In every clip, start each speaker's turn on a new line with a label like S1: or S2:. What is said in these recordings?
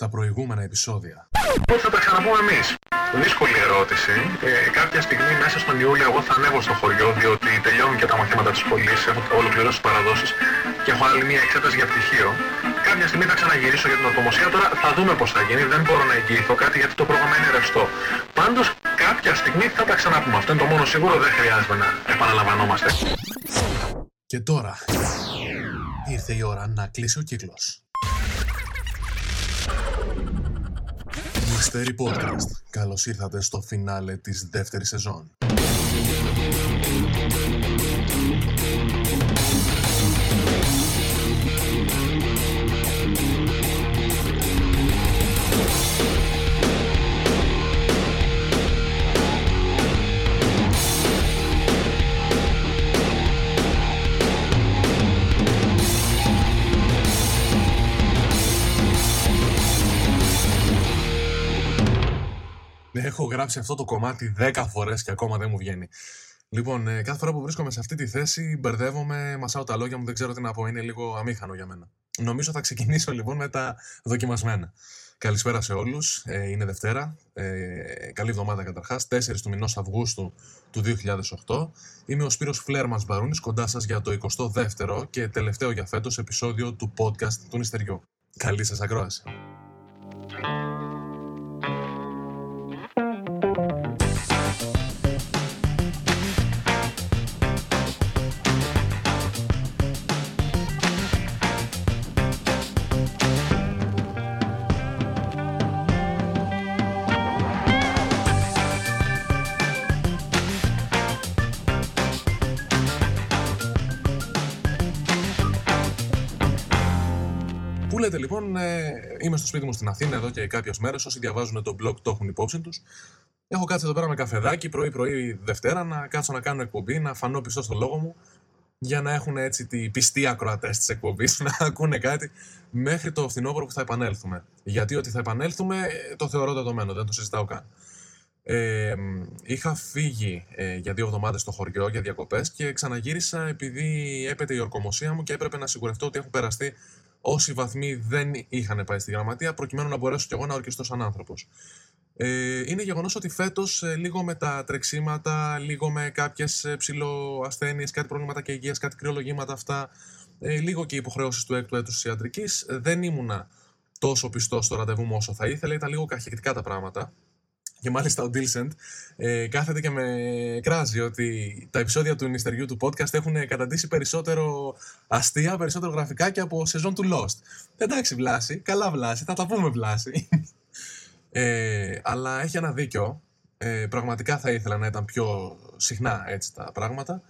S1: στα προηγούμενα επεισόδια.
S2: Πώς θα τα ξαναπούμε εμείς; Δύσκολη ερώτηση. Ε, κάποια στιγμή μέσα στον Ιούλιο εγώ θα ανέβω στο χωριό διότι τελειώνουν και τα μαθήματα της σχολής, έχω ολοκληρώσει τις παραδόσεις και έχω άλλη μία εξέταση για πτυχίο. Κάποια στιγμή θα ξαναγυρίσω για την ορκομοσία. Τώρα θα δούμε πώς θα γίνει. Δεν μπορώ να εγγυηθώ κάτι γιατί το πρόγραμμα είναι ρευστό. Πάντως κάποια στιγμή θα τα ξαναπούμε. Αυτό είναι το μόνο σίγουρο. Δεν χρειάζεται να επαναλαμβανόμαστε.
S1: Και τώρα ήρθε η ώρα να κλείσει ο κύκλος. Mystery Podcast. Καλώς ήρθατε στο φινάλε της δεύτερης σεζόν. Έχω γράψει αυτό το κομμάτι 10 φορές και ακόμα δεν μου βγαίνει. Λοιπόν, ε, κάθε φορά που βρίσκομαι σε αυτή τη θέση, μπερδεύομαι, μασάω τα λόγια μου, δεν ξέρω τι να πω. Είναι λίγο αμήχανο για μένα. Νομίζω θα ξεκινήσω λοιπόν με τα δοκιμασμένα. Καλησπέρα σε όλους. Ε, είναι Δευτέρα. Ε, καλή εβδομάδα καταρχάς. 4 του μηνός Αυγούστου του 2008. Είμαι ο Σπύρος Φλέρμας Μπαρούνης, κοντά σας για το 22ο και τελευταίο για φέτος επεισόδιο του podcast του Νηστεριού. Καλή σας ακρόαση. Λοιπόν, ε, είμαι στο σπίτι μου στην Αθήνα εδώ και κάποιες μέρες. Όσοι διαβάζουν το blog το έχουν υπόψη τους. Έχω κάτσει εδώ πέρα με καφεδάκι πρωί-πρωί Δευτέρα να κάτσω να κάνω εκπομπή, να φανώ πιστός στο λόγο μου για να έχουν έτσι τη πιστή ακροατές της εκπομπής, να ακούνε κάτι μέχρι το φθινόπωρο που θα επανέλθουμε. Γιατί ότι θα επανέλθουμε το θεωρώ δεδομένο, δεν το συζητάω καν. Ε, είχα φύγει ε, για δύο εβδομάδες στο χωριό για διακοπές και ξαναγύρισα επειδή έπεται η ορκομοσία μου και έπρεπε να σιγουρευτώ ότι έχουν περαστεί όσοι βαθμοί δεν είχαν πάει στη γραμματεία, προκειμένου να μπορέσω κι εγώ να ορκιστώ σαν άνθρωπος. Ε, είναι γεγονός ότι φέτος, ε, λίγο με τα τρεξίματα, λίγο με κάποιες ψηλοασθένειες, κάτι προβλήματα και υγείας, κάτι κρυολογήματα αυτά, ε, λίγο και υποχρεώσεις του έκτου έτους της ιατρικής, δεν ήμουνα τόσο πιστός στο ραντεβού μου όσο θα ήθελα. Ήταν λίγο καχεκτικά τα πράγματα. Και μάλιστα ο Ντίλσεντ ε, κάθεται και με κράζει ότι τα επεισόδια του νηστεριού του podcast έχουν καταντήσει περισσότερο αστεία, περισσότερο γραφικά και από σεζόν του Lost. Εντάξει, Βλάση, καλά Βλάση, θα τα πούμε Βλάση. Ε, αλλά έχει ένα δίκιο. Ε, πραγματικά θα ήθελα να ήταν πιο συχνά έτσι τα πράγματα.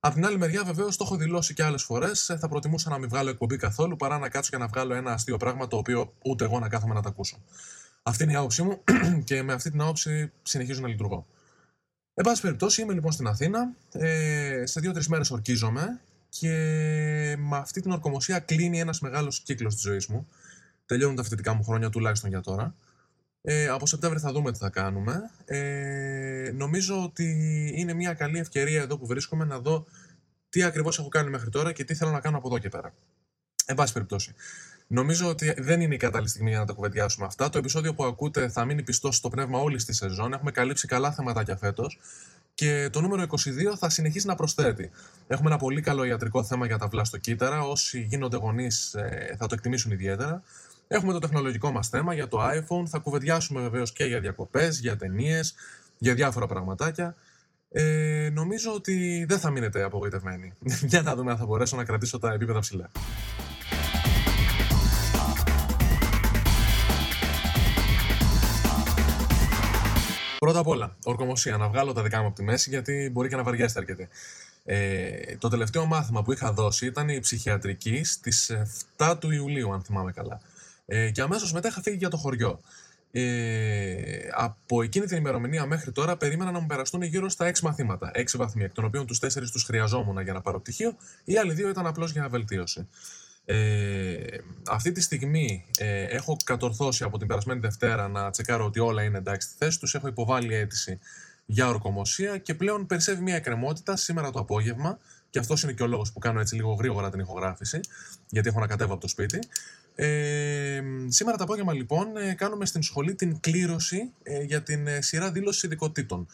S1: Απ' την άλλη μεριά, βεβαίως, το έχω δηλώσει και άλλες φορές. Ε, θα προτιμούσα να μην βγάλω εκπομπή καθόλου παρά να κάτσω και να βγάλω ένα αστείο πράγμα το οποίο ούτε εγώ να κάθομαι να τα ακούσω. Αυτή είναι η άποψή μου και με αυτή την άποψη συνεχίζω να λειτουργώ. Εν πάση περιπτώσει, είμαι λοιπόν στην Αθήνα. Ε, σε δύο-τρεις μέρες ορκίζομαι και με αυτή την ορκομοσία κλείνει ένας μεγάλος κύκλος της ζωής μου. Τελειώνουν τα φοιτητικά μου χρόνια τουλάχιστον για τώρα. Ε, από Σεπτέμβρη θα δούμε τι θα κάνουμε. Ε, νομίζω ότι είναι μια καλή ευκαιρία εδώ που βρίσκομαι να δω τι ακριβώς έχω κάνει μέχρι τώρα και τι θέλω να κάνω από εδώ και πέρα. Εν πάση περιπτώσει. Νομίζω ότι δεν είναι η κατάλληλη στιγμή για να τα κουβεντιάσουμε αυτά. Το επεισόδιο που ακούτε θα μείνει πιστό στο πνεύμα όλης της σεζόν. Έχουμε καλύψει καλά θεματάκια φέτος. Και το νούμερο 22 θα συνεχίσει να προσθέτει. Έχουμε ένα πολύ καλό ιατρικό θέμα για τα βλαστοκύτταρα. Όσοι γίνονται γονείς ε, θα το εκτιμήσουν ιδιαίτερα. Έχουμε το τεχνολογικό μας θέμα για το iPhone. Θα κουβεντιάσουμε βεβαίως και για διακοπές, για ταινίες, για διάφορα πραγματάκια. Ε, νομίζω ότι δεν θα μείνετε απογοητευμένοι. για να δούμε αν θα μπορέσω να κρατήσω τα επίπεδα ψηλά. Πρώτα απ' όλα, ορκομοσία. Να βγάλω τα δικά μου από τη μέση, γιατί μπορεί και να βαριέστε αρκετή. Ε, το τελευταίο μάθημα που είχα δώσει ήταν η ψυχιατρική στις 7 του Ιουλίου, αν θυμάμαι καλά. Ε, και αμέσως μετά είχα φύγει για το χωριό. Ε, από εκείνη την ημερομηνία μέχρι τώρα περίμενα να μου περαστούν γύρω στα 6 μαθήματα. 6 βαθμοί, εκ των οποίων τους 4 τους χρειαζόμουν για να πάρω πτυχίο, οι άλλοι δύο ήταν απλώς για βελτίωση. Ε, αυτή τη στιγμή ε, έχω κατορθώσει από την περασμένη Δευτέρα να τσεκάρω ότι όλα είναι εντάξει στη θέση τους. Έχω υποβάλει αίτηση για ορκομοσία και πλέον περισσεύει μια εκκρεμότητα σήμερα το απόγευμα και αυτός είναι και ο λόγος που κάνω έτσι λίγο γρήγορα την ηχογράφηση γιατί έχω να κατέβω από το σπίτι. Ε, σήμερα το απόγευμα λοιπόν ε, κάνουμε στην σχολή την κλήρωση ε, για την ε, σειρά δήλωσης ειδικοτήτων.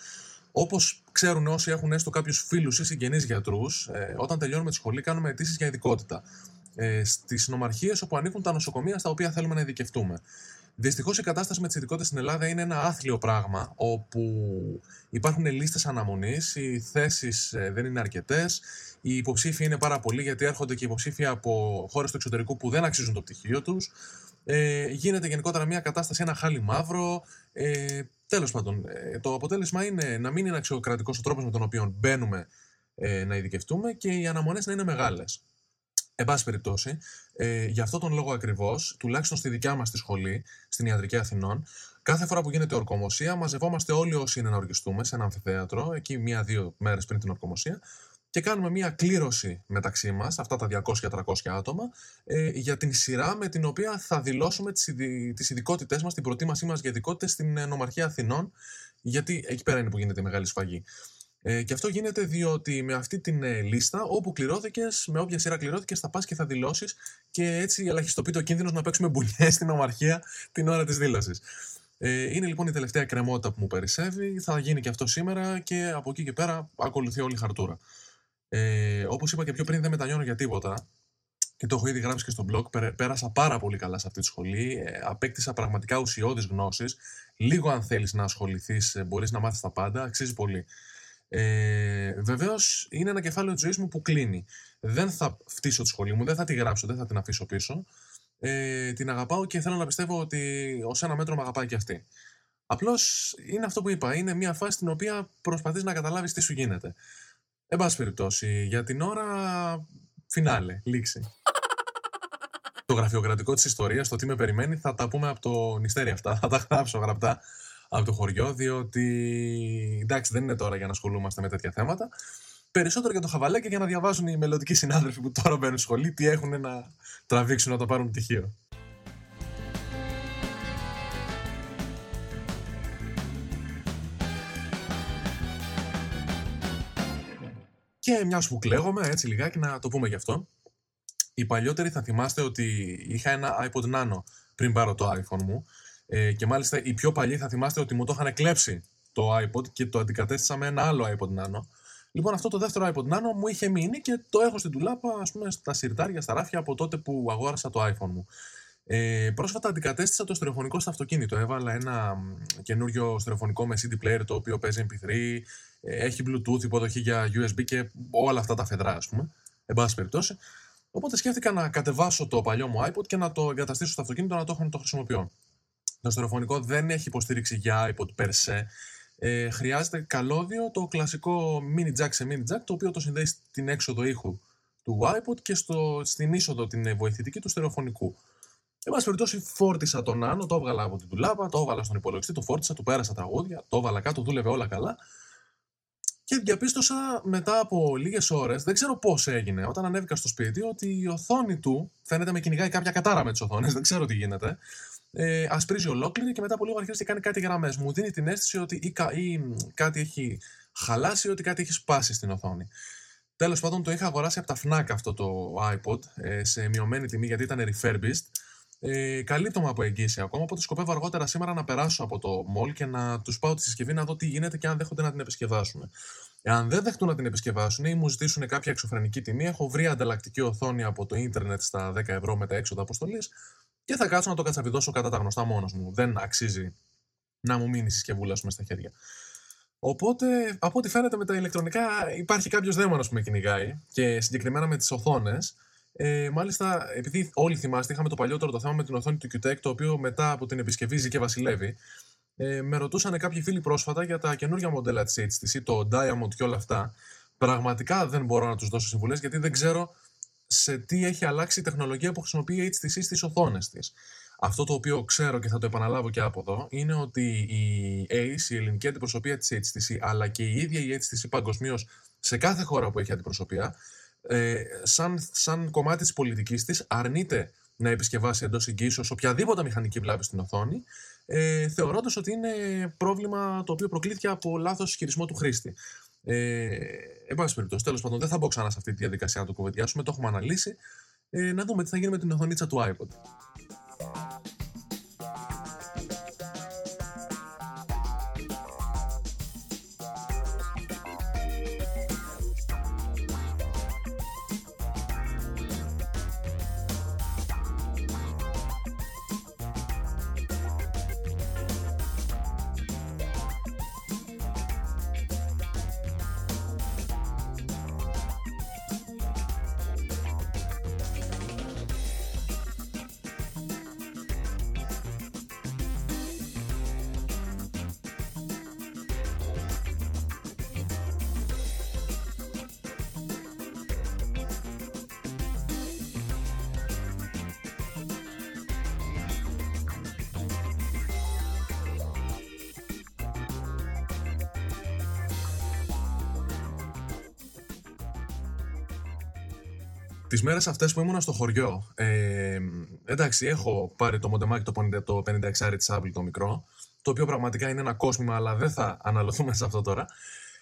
S1: Όπως ξέρουν όσοι έχουν έστω κάποιους φίλους ή συγγενείς γιατρούς, ε, όταν τελειώνουμε τη σχολή κάνουμε αιτήσεις για ειδικότητα. Ε, Στις νομαρχίε όπου ανήκουν τα νοσοκομεία στα οποία θέλουμε να ειδικευτούμε. Δυστυχώς η κατάσταση με τις ειδικότητες στην Ελλάδα είναι ένα άθλιο πράγμα, όπου υπάρχουν λίστες αναμονής, οι θέσεις δεν είναι αρκετές, οι υποψήφοι είναι πάρα πολλοί γιατί έρχονται και υποψήφοι από χώρες του εξωτερικού που δεν αξίζουν το πτυχίο τους. Ε, γίνεται γενικότερα μια κατάσταση, ένα χάλι μαύρο. Ε, Τέλος πάντων, ε, το αποτέλεσμα είναι να μην είναι αξιοκρατικός ο τρόπος με τον οποίο μπαίνουμε ε, να ειδικευτούμε και οι αναμονές να είναι μεγάλες. Εν πάση περιπτώσει, ε, γι' αυτόν τον λόγο ακριβώς, τουλάχιστον στη δικιά μας τη σχολή, στην Ιατρική Αθηνών, κάθε φορά που γίνεται ορκομοσία, μαζευόμαστε όλοι όσοι είναι να οργιστούμε σε ένα αμφιθέατρο, εκεί μία-δύο μέρες πριν την ορκομοσία, και κάνουμε μία κλήρωση μεταξύ μας, αυτά τα 200-300 άτομα, ε, για την σειρά με την οποία θα δηλώσουμε τις ειδικότητές μας, την προτίμασή μας για ειδικότητες στην ε, Νομαρχία Αθηνών, γιατί εκεί πέρα είναι που γίνεται η μεγάλη σφαγή. Ε, και αυτό γίνεται διότι με αυτή την ε, λίστα, όπου κληρώθηκες, με όποια σειρά κληρώθηκες, θα πας και θα δηλώσεις και έτσι ελαχιστοποιείται ο κίνδυνος να παίξουμε μπουνιές στην ομαρχία την ώρα της δήλωσης. Ε, είναι λοιπόν η τελευταία κρεμότητα που μου περισσεύει. Θα γίνει και αυτό σήμερα και από εκεί και πέρα ακολουθεί όλη η χαρτούρα. Ε, Όπως είπα και πιο πριν, δεν μετανιώνω για τίποτα και το έχω ήδη γράψει και στο blog. Πέρασα πάρα πολύ καλά σε αυτή τη σχολή. Ε, απέκτησα πραγματικά ουσιώδεις γνώσεις. Λίγο αν θέλεις να ασχοληθείς, ε, μπορείς να μάθεις τα πάντα. Αξίζει πολύ. Ε, Βεβαίως είναι ένα κεφάλαιο της ζωής μου που κλείνει. Δεν θα φτύσω τη σχολή μου, δεν θα τη γράψω, δεν θα την αφήσω πίσω. Ε, την αγαπάω και θέλω να πιστεύω ότι ως ένα μέτρο με αγαπάει και αυτή. Απλώς είναι αυτό που είπα. Είναι μια φάση στην οποία προσπαθείς να καταλάβεις τι σου γίνεται. Εν πάση περιπτώσει, για την ώρα. Φινάλε, λήξη. το γραφειοκρατικό της ιστορίας, το τι με περιμένει, θα τα πούμε από το νηστέρι αυτά. Θα τα γράψω γραπτά από το χωριό, διότι εντάξει δεν είναι τώρα για να ασχολούμαστε με τέτοια θέματα. Περισσότερο για το χαβαλέ και για να διαβάζουν οι μελλοντικοί συνάδελφοι που τώρα μπαίνουν σχολή τι έχουν να τραβήξουν να το πάρουν πτυχίο. Και μιας που κλαίγομαι, έτσι λιγάκι να το πούμε γι' αυτό. Οι παλιότεροι θα θυμάστε ότι είχα ένα iPod Nano πριν πάρω το iPhone μου ε, και μάλιστα οι πιο παλιοί θα θυμάστε ότι μου το είχαν κλέψει το iPod και το αντικατέστησα με ένα άλλο iPod Nano. Λοιπόν, αυτό το δεύτερο iPod Nano μου είχε μείνει και το έχω στην τουλάπα, ας πούμε, στα σιρτάρια, στα ράφια από τότε που αγόρασα το iPhone μου. Ε, πρόσφατα αντικατέστησα το στερεοφωνικό στο αυτοκίνητο. Έβαλα ένα καινούριο στερεοφωνικό με CD player το οποίο παίζει MP3, ε, έχει Bluetooth, υποδοχή για USB και όλα αυτά τα φεδρά, ας πούμε. Εν πάση περιπτώσει. Οπότε σκέφτηκα να κατεβάσω το παλιό μου iPod και να το εγκαταστήσω στο αυτοκίνητο να το έχω να το χρησιμοποιώ. Το στερεοφωνικό δεν έχει υποστήριξη για iPod per se. Ε, χρειάζεται καλώδιο, το κλασικό mini jack σε mini jack, το οποίο το συνδέει στην έξοδο ήχου του iPod και στο, στην είσοδο την βοηθητική του στερεοφωνικού. Εν πάση περιπτώσει, φόρτισα τον Nano, το έβγαλα από την τουλάπα, το έβγαλα στον υπολογιστή, το φόρτισα, του πέρασα τραγούδια, το έβαλα κάτω, δούλευε όλα καλά. Και διαπίστωσα μετά από λίγες ώρες, δεν ξέρω πώς έγινε, όταν ανέβηκα στο σπίτι, ότι η οθόνη του φαίνεται με κυνηγάει κάποια κατάρα με τις οθόνες, δεν ξέρω τι γίνεται ε, ασπρίζει ολόκληρη και μετά από λίγο αρχίζει και κάνει κάτι γραμμές. Μου δίνει την αίσθηση ότι ή, ή κάτι έχει χαλάσει ή ότι κάτι έχει σπάσει στην οθόνη. Τέλος πάντων, το είχα αγοράσει από τα FNAC αυτό το iPod ε, σε μειωμένη τιμή γιατί ήταν refurbished. Ε, καλύπτωμα από εγγύηση ακόμα, οπότε σκοπεύω αργότερα σήμερα να περάσω από το mall και να τους πάω τη συσκευή να δω τι γίνεται και αν δέχονται να την επισκευάσουν. Εάν δεν δεχτούν να την επισκευάσουν ή μου ζητήσουν κάποια εξωφρενική τιμή, έχω βρει ανταλλακτική οθόνη από το ίντερνετ στα 10 ευρώ με τα έξοδα αποστολής και θα κάτσω να το κατσαβιδώσω κατά τα γνωστά μόνος μου. Δεν αξίζει να μου μείνει η συσκευούλα σου στα χέρια. Οπότε, από ό,τι φαίνεται με τα ηλεκτρονικά, υπάρχει κάποιος δαίμονας που με κυνηγάει και συγκεκριμένα με τις οθόνες. Ε, μάλιστα, επειδή όλοι θυμάστε, είχαμε το παλιότερο το θέμα με την οθόνη του QTEC, το οποίο μετά από την επισκευή ζει και βασιλεύει. Ε, με ρωτούσαν κάποιοι φίλοι πρόσφατα για τα καινούργια μοντέλα της HTC, το Diamond και όλα αυτά. Πραγματικά δεν μπορώ να τους δώσω συμβουλές γιατί δεν ξέρω σε τι έχει αλλάξει η τεχνολογία που χρησιμοποιεί η HTC στις οθόνες της. Αυτό το οποίο ξέρω και θα το επαναλάβω και από εδώ είναι ότι η ACE, η ελληνική αντιπροσωπεία της HTC, αλλά και η ίδια η HTC παγκοσμίως σε κάθε χώρα που έχει αντιπροσωπεία, ε, σαν, σαν κομμάτι της πολιτικής της αρνείται να επισκευάσει εντός εγγύησεως οποιαδήποτε μηχανική βλάβη στην οθόνη, ε, θεωρώντας ότι είναι πρόβλημα το οποίο προκλήθηκε από λάθος χειρισμό του χρήστη. Ε, εν πάση περιπτώσει, τέλος πάντων, δεν θα μπω ξανά σε αυτή τη διαδικασία να το κουβεντιάσουμε, το έχουμε αναλύσει. Ε, να δούμε τι θα γίνει με την οθονίτσα του iPod. Τις μέρες αυτές που ήμουν στο χωριό, ε, εντάξει, έχω πάρει το μοντεμάκι το 50, το 56 της Apple το μικρό, το οποίο πραγματικά είναι ένα κόσμημα, αλλά δεν θα αναλωθούμε σε αυτό τώρα.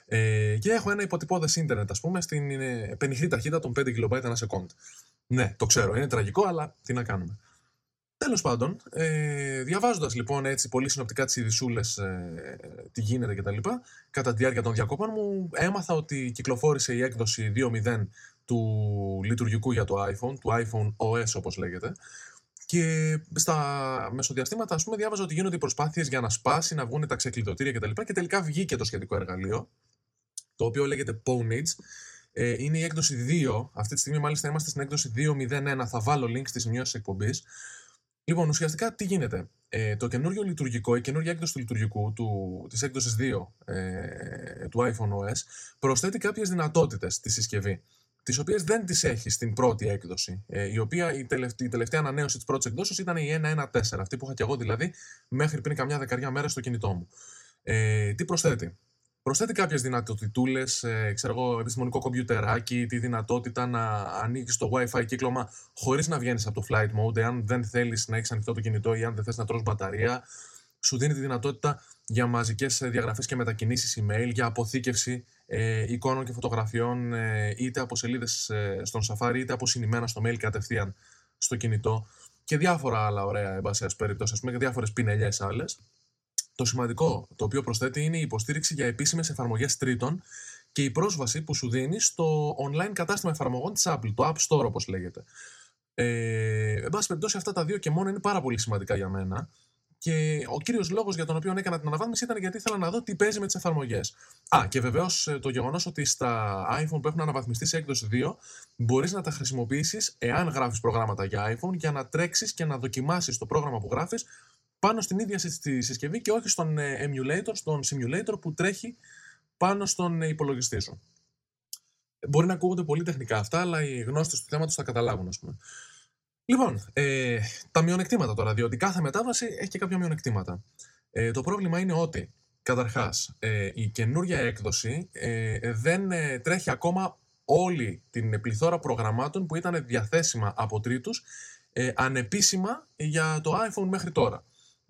S1: Ε, και έχω ένα υποτυπώδες ίντερνετ, ας πούμε, στην ε, πενιχρή ταχύτητα των 5 KB ένα second. Ναι, το ξέρω, είναι τραγικό, αλλά τι να κάνουμε. Τέλος πάντων, ε, διαβάζοντας λοιπόν έτσι πολύ συνοπτικά τις ειδισούλε, ε, τι γίνεται κτλ., κατά τη διάρκεια των διακόπων μου, έμαθα ότι κυκλοφόρησε η έκδοση 2.0 του λειτουργικού για το iPhone, του iPhone OS όπως λέγεται. Και στα μεσοδιαστήματα, ας πούμε, διάβαζα ότι γίνονται οι προσπάθειες για να σπάσει, να βγουν τα ξεκλειδωτήρια κτλ. Και, και τελικά βγήκε το σχετικό εργαλείο, το οποίο λέγεται Ponage. Ε, είναι η έκδοση 2. Αυτή τη στιγμή, μάλιστα, είμαστε στην έκδοση 2.0.1. Θα βάλω link στη σημειώσεις εκπομπής. Λοιπόν, ουσιαστικά τι γίνεται; Ε, το καινούριο λειτουργικό, η καινούργια έκδοση του λειτουργικού του, της έκδοσης 2 ε, του iPhone OS προσθέτει κάποιες δυνατότητες στη συσκευή τις οποίες δεν τις έχει στην πρώτη έκδοση, ε, η οποία η, τελευταία, η τελευταία ανανέωση της πρώτης εκδόσεως ήταν η 1.1.4, αυτή που είχα και εγώ δηλαδή μέχρι πριν καμιά δεκαριά μέρα στο κινητό μου. Ε, τι προσθέτει; Προσθέτει κάποιες δυνατοτητούλες, ε, ξέρω εγώ, επιστημονικό κομπιουτεράκι, τη δυνατότητα να ανοίξεις το WiFi κύκλωμα χωρίς να βγαίνεις από το flight mode, εάν δεν θέλεις να έχεις ανοιχτό το κινητό ή αν δεν θες να τρώσει μπαταρία. Σου δίνει τη δυνατότητα για μαζικές διαγραφές και μετακινήσεις email, για αποθήκευση ε, εικόνων και φωτογραφιών, ε, είτε από σελίδες ε, στον Safari, είτε από συνημένα στο mail κατευθείαν στο κινητό και διάφορα άλλα ωραία, εν πάση περιπτώσει, ας πούμε, και διάφορες πινελιές άλλες. Το σημαντικό το οποίο προσθέτει είναι η υποστήριξη για επίσημες εφαρμογές τρίτων και η πρόσβαση που σου δίνει στο online κατάστημα εφαρμογών της Apple, το App Store όπως λέγεται. Ε, εν πάση περιπτώσει, αυτά τα δύο και μόνο είναι πάρα πολύ σημαντικά για μένα. Και ο κύριος λόγος για τον οποίο έκανα την αναβάθμιση ήταν γιατί ήθελα να δω τι παίζει με τις εφαρμογές. Α, και βεβαίως ε, το γεγονός ότι στα iPhone που έχουν αναβαθμιστεί σε έκδοση 2 μπορείς να τα χρησιμοποιήσεις εάν γράφεις προγράμματα για iPhone για να τρέξεις και να δοκιμάσεις το πρόγραμμα που γράφεις πάνω στην ίδια στη συσκευή και όχι στον ε, emulator, στον simulator που τρέχει πάνω στον ε, υπολογιστή σου. Μπορεί να ακούγονται πολύ τεχνικά αυτά, αλλά οι γνώστες του θέματος θα καταλάβουν, ας πούμε. Λοιπόν, ε, τα μειονεκτήματα τώρα, διότι κάθε μετάβαση έχει και κάποια μειονεκτήματα. Ε, το πρόβλημα είναι ότι, καταρχάς, ε, η καινούργια έκδοση ε, δεν ε, τρέχει ακόμα όλη την πληθώρα προγραμμάτων που ήταν διαθέσιμα από τρίτους ανεπίσημα για το iPhone μέχρι τώρα.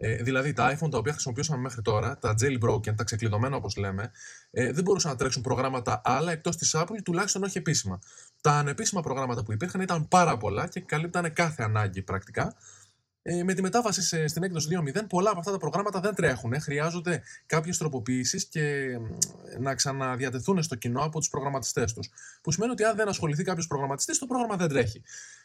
S1: Ε, δηλαδή τα iPhone τα οποία χρησιμοποιούσαμε μέχρι τώρα, τα jailbroken, τα ξεκλειδωμένα όπως λέμε, ε, δεν μπορούσαν να τρέξουν προγράμματα άλλα εκτός της Apple, τουλάχιστον όχι επίσημα. Τα ανεπίσημα προγράμματα που υπήρχαν ήταν πάρα πολλά και καλύπτανε κάθε ανάγκη πρακτικά. Ε, με τη μετάβαση σε, στην έκδοση 2.0, πολλά από αυτά τα προγράμματα δεν τρέχουν. Χρειάζονται κάποιες τροποποιήσεις και να ξαναδιατεθούν στο κοινό από τους προγραμματιστές τους. Που σημαίνει ότι αν δεν ασχοληθεί κάποιος προγραμματιστής, το πρόγραμμα δεν τρέχει.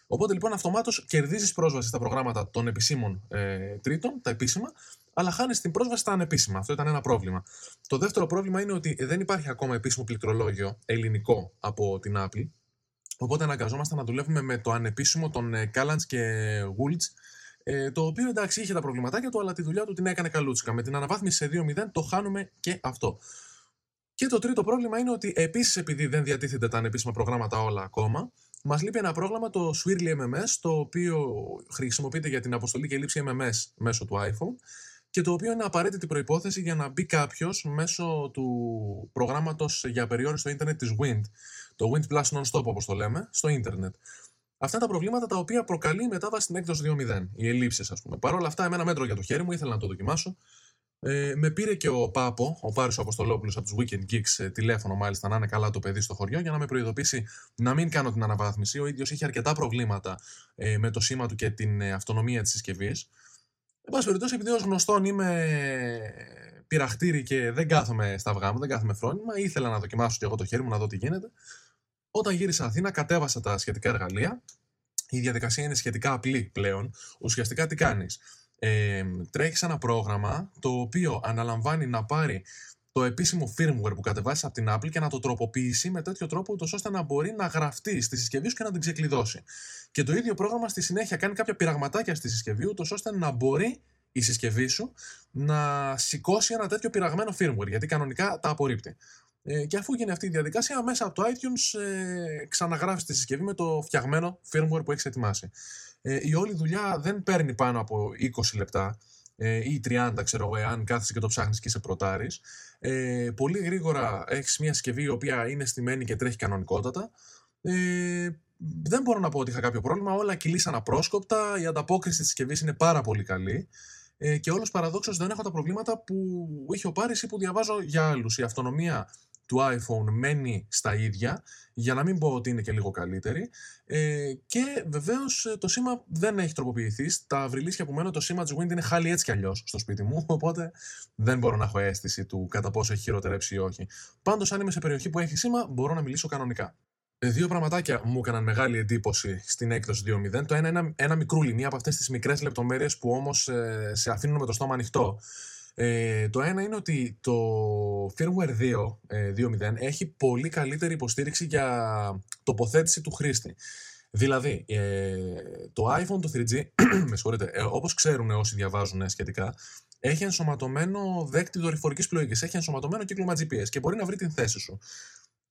S1: Οπότε λοιπόν αυτομάτως κερδίζεις πρόσβαση στα προγράμματα των επισήμων ε, τρίτων, τα επίσημα, αλλά χάνεις την πρόσβαση στα ανεπίσημα. Αυτό ήταν ένα πρόβλημα. Το δεύτερο πρόβλημα είναι ότι δεν υπάρχει ακόμα επίσημο πληκτρολόγιο ελληνικό από την Apple. Οπότε αναγκαζόμαστε να δουλεύουμε με το ανεπίσημο των ε, Callants και Woods, ε, το οποίο εντάξει είχε τα προβληματάκια του, αλλά τη δουλειά του την έκανε καλούτσικα. Με την αναβάθμιση σε 2.0 το χάνουμε και αυτό. Και το τρίτο πρόβλημα είναι ότι επίσης επειδή δεν διατίθεται τα ανεπίσημα προγράμματα όλα ακόμα, Μας λείπει ένα πρόγραμμα, το Swirly MMS, το οποίο χρησιμοποιείται για την αποστολή και λήψη MMS μέσω του iPhone και το οποίο είναι απαραίτητη προπόθεση για να μπει κάποιος μέσω του προγράμματος για περιόριστο ίντερνετ της Wind, το Wind Plus Non-Stop όπως το λέμε, στο ίντερνετ. Αυτά τα προβλήματα τα οποία προκαλεί η μετάβαση στην έκδοση 2.0, οι ελλείψεις ας πούμε. Παρ' όλα αυτά, εμένα μέτρο για το χέρι μου, ήθελα να το δοκιμάσω Ε, με πήρε και ο Πάπο, ο Πάριο Αποστολόπουλος από τους Weekend Geeks, ε, τηλέφωνο μάλιστα να είναι καλά το παιδί στο χωριό για να με προειδοποιήσει να μην κάνω την αναβάθμιση. Ο ίδιος είχε αρκετά προβλήματα ε, με το σήμα του και την ε, αυτονομία της συσκευής. Εν πάση περιπτώσει, επειδή ως γνωστόν είμαι πειραχτήρι και δεν κάθομαι στα αυγά μου, δεν κάθομαι φρόνημα, ήθελα να δοκιμάσω και εγώ το χέρι μου να δω τι γίνεται. Όταν γύρισα Αθήνα, κατέβασα τα σχετικά εργαλεία. Η διαδικασία είναι σχετικά απλή πλέον. Ουσιαστικά τι κάνεις; Ε, τρέχεις ένα πρόγραμμα το οποίο αναλαμβάνει να πάρει το επίσημο firmware που κατεβάσεις από την Apple και να το τροποποιήσει με τέτοιο τρόπο ούτως ώστε να μπορεί να γραφτεί στη συσκευή σου και να την ξεκλειδώσει. Και το ίδιο πρόγραμμα στη συνέχεια κάνει κάποια πειραγματάκια στη συσκευή ούτως ώστε να μπορεί η συσκευή σου να σηκώσει ένα τέτοιο πειραγμένο firmware, γιατί κανονικά τα απορρίπτει. Ε, και αφού γίνει αυτή η διαδικασία, μέσα από το iTunes ε, ξαναγράφεις τη συσκευή με το φτιαγμένο firmware που έχεις ετοιμάσει. Ε, η όλη δουλειά δεν παίρνει πάνω από 20 λεπτά ε, ή 30, ξέρω εγώ, εάν κάθεσαι και το ψάχνεις και σε προτάρεις. Ε, πολύ γρήγορα έχεις μια συσκευή η οποία είναι στημένη και τρέχει κανονικότατα. Ε, δεν μπορώ να πω ότι είχα κάποιο πρόβλημα. Όλα κυλήσαν απρόσκοπτα. Η ανταπόκριση της συσκευής είναι πάρα πολύ καλή. Ε, και όλος παραδόξως δεν έχω τα προβλήματα που είχε ο Πάρης ή που διαβάζω για άλλους. Η αυτονομία του iPhone μένει στα ίδια, για να μην πω ότι είναι και λίγο καλύτερη. Ε, και βεβαίως ε, το σήμα δεν έχει τροποποιηθεί. Στα βρυλίσια που μένω το σήμα της Wind είναι χάλι έτσι κι αλλιώς στο σπίτι μου. Οπότε δεν μπορώ να έχω αίσθηση του κατά πόσο έχει χειροτερέψει ή όχι. Πάντως, αν είμαι σε περιοχή που έχει σήμα, μπορώ να μιλήσω κανονικά. Ε, δύο πραγματάκια μου έκαναν μεγάλη εντύπωση στην έκδοση 2.0. Το ένα είναι ένα, ένα μικρούλι, μία από αυτές τις μικρές λεπτομέρειες που όμως ε, σε αφήνουν με το στόμα ανοιχτό. Ε, το ένα είναι ότι το firmware 2, 2.0 ε, έχει πολύ καλύτερη υποστήριξη για τοποθέτηση του χρήστη. Δηλαδή, ε, το iPhone το 3G, με συγχωρείτε, ε, όπως ξέρουν όσοι διαβάζουν σχετικά, έχει ενσωματωμένο δέκτη δορυφορικής πλοήγηση, έχει ενσωματωμένο κύκλωμα GPS και μπορεί να βρει την θέση σου.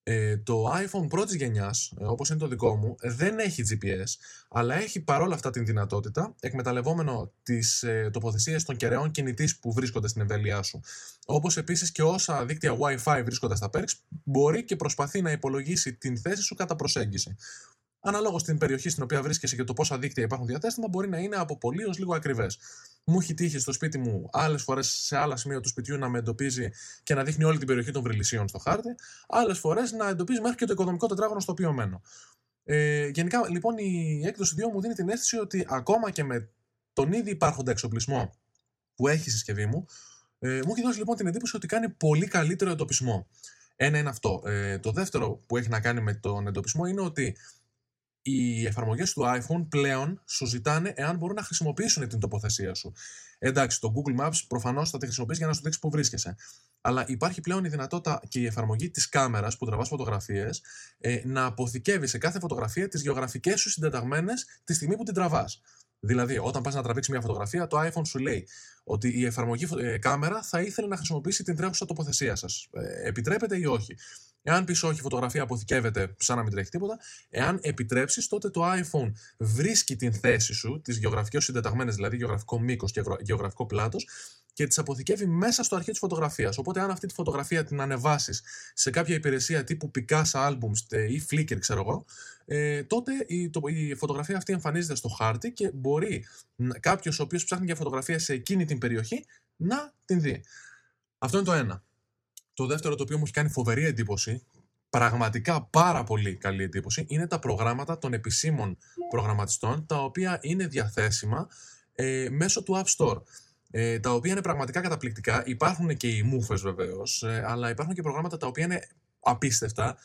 S1: Ε, το iPhone πρώτης γενιάς, ε, όπως είναι το δικό μου, δεν έχει GPS, αλλά έχει παρόλα αυτά την δυνατότητα, εκμεταλλευόμενο τις ε, τοποθεσίες των κεραιών κινητής που βρίσκονται στην εμβέλειά σου, όπως επίσης και όσα δίκτυα WiFi βρίσκονται στα Perks, μπορεί και προσπαθεί να υπολογίσει την θέση σου κατά προσέγγιση. Αναλόγως στην περιοχή στην οποία βρίσκεσαι και το πόσα δίκτυα υπάρχουν διαθέσιμα, μπορεί να είναι από πολύ ω λίγο ακριβές. Μου έχει τύχει στο σπίτι μου άλλες φορές σε άλλα σημεία του σπιτιού να με εντοπίζει και να δείχνει όλη την περιοχή των βρυλισίων στο χάρτη, άλλες φορές να εντοπίζει μέχρι και το οικοδομικό τετράγωνο στο οποίο μένω. Ε, γενικά, λοιπόν, η έκδοση 2 μου δίνει την αίσθηση ότι ακόμα και με τον ήδη υπάρχοντα εξοπλισμό που έχει η συσκευή μου, ε, μου έχει δώσει λοιπόν την εντύπωση ότι κάνει πολύ καλύτερο εντοπισμό. Ένα είναι αυτό. Ε, το δεύτερο που έχει να κάνει με τον εντοπισμό είναι ότι οι εφαρμογές του iPhone πλέον σου ζητάνε εάν μπορούν να χρησιμοποιήσουν την τοποθεσία σου. Εντάξει, το Google Maps προφανώς θα τη χρησιμοποιήσει για να σου δείξει πού βρίσκεσαι. Αλλά υπάρχει πλέον η δυνατότητα και η εφαρμογή της κάμερας που τραβάς φωτογραφίες ε, να αποθηκεύει σε κάθε φωτογραφία τις γεωγραφικές σου συντεταγμένες τη στιγμή που την τραβάς. Δηλαδή, όταν πας να τραβήξεις μια φωτογραφία, το iPhone σου λέει ότι η εφαρμογή ε, κάμερα θα ήθελε να χρησιμοποιήσει την τρέχουσα τοποθεσία σας. Ε, επιτρέπεται ή όχι; Εάν πεις όχι, η φωτογραφία αποθηκεύεται σαν να μην τρέχει τίποτα. Εάν επιτρέψεις, τότε το iPhone βρίσκει την θέση σου, τις γεωγραφικές συντεταγμένες, δηλαδή γεωγραφικό μήκος και γεωγραφικό πλάτος, και τις αποθηκεύει μέσα στο αρχείο της φωτογραφίας. Οπότε, αν αυτή τη φωτογραφία την ανεβάσεις σε κάποια υπηρεσία τύπου Picasa Albums ή Flickr, ξέρω εγώ, ε, τότε η, το, η φωτογραφία αυτή εμφανίζεται στο χάρτη και μπορεί κάποιος ο οποίος ψάχνει για φωτογραφία σε εκείνη την περιοχή να την δει. Αυτό είναι το ένα. Το δεύτερο το οποίο μου έχει κάνει φοβερή εντύπωση, πραγματικά πάρα πολύ καλή εντύπωση, είναι τα προγράμματα των επισήμων προγραμματιστών, τα οποία είναι διαθέσιμα ε, μέσω του App Store. Ε, τα οποία είναι πραγματικά καταπληκτικά. Υπάρχουν και οι μούφες βεβαίως, ε, αλλά υπάρχουν και προγράμματα τα οποία είναι απίστευτα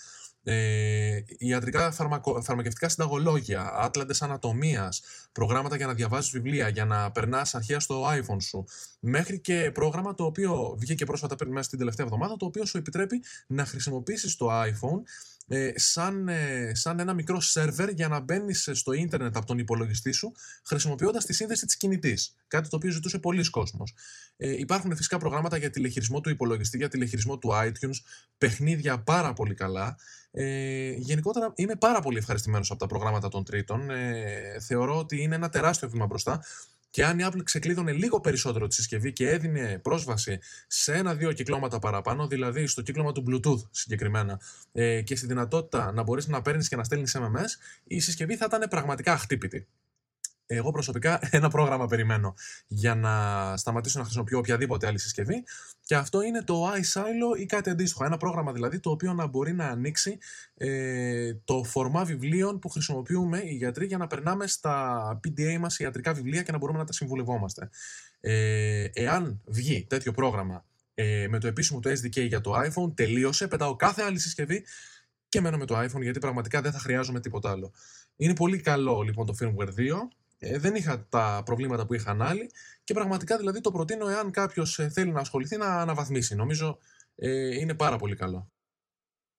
S1: ε, ιατρικά φαρμακο, φαρμακευτικά συνταγολόγια, άτλαντες ανατομίας, προγράμματα για να διαβάζεις βιβλία, για να περνάς αρχαία στο iPhone σου, μέχρι και πρόγραμμα το οποίο βγήκε πρόσφατα πριν μέσα την τελευταία εβδομάδα, το οποίο σου επιτρέπει να χρησιμοποιήσεις το iPhone ε, σαν, ε, σαν ένα μικρό σερβερ για να μπαίνεις στο ίντερνετ από τον υπολογιστή σου χρησιμοποιώντας τη σύνδεση της κινητής. Κάτι το οποίο ζητούσε πολλοί κόσμος. Ε, υπάρχουν φυσικά προγράμματα για τηλεχειρισμό του υπολογιστή, για τηλεχειρισμό του iTunes, παιχνίδια πάρα πολύ καλά. Ε, γενικότερα είμαι πάρα πολύ ευχαριστημένος από τα προγράμματα των τρίτων. Ε, θεωρώ ότι είναι ένα τεράστιο βήμα μπροστά. Και αν η Apple ξεκλείδωνε λίγο περισσότερο τη συσκευή και έδινε πρόσβαση σε ένα-δύο κυκλώματα παραπάνω, δηλαδή στο κύκλωμα του Bluetooth συγκεκριμένα, ε, και στη δυνατότητα να μπορείς να παίρνεις και να στέλνεις MMS, η συσκευή θα ήταν πραγματικά αχτύπητη. Εγώ προσωπικά ένα πρόγραμμα περιμένω για να σταματήσω να χρησιμοποιώ οποιαδήποτε άλλη συσκευή και αυτό είναι το iSilo ή κάτι αντίστοιχο. Ένα πρόγραμμα δηλαδή το οποίο να μπορεί να ανοίξει ε, το φορμά βιβλίων που χρησιμοποιούμε οι γιατροί για να περνάμε στα PDA μας ιατρικά βιβλία και να μπορούμε να τα συμβουλευόμαστε. Ε, εάν βγει τέτοιο πρόγραμμα ε, με το επίσημο του SDK για το iPhone, τελείωσε, πετάω κάθε άλλη συσκευή και μένω με το iPhone γιατί πραγματικά δεν θα χρειάζομαι τίποτα άλλο. Είναι πολύ καλό λοιπόν το firmware 2. Ε, δεν είχα τα προβλήματα που είχαν άλλοι και πραγματικά δηλαδή το προτείνω εάν κάποιος ε, θέλει να ασχοληθεί να αναβαθμίσει. Νομίζω ε, είναι πάρα πολύ καλό.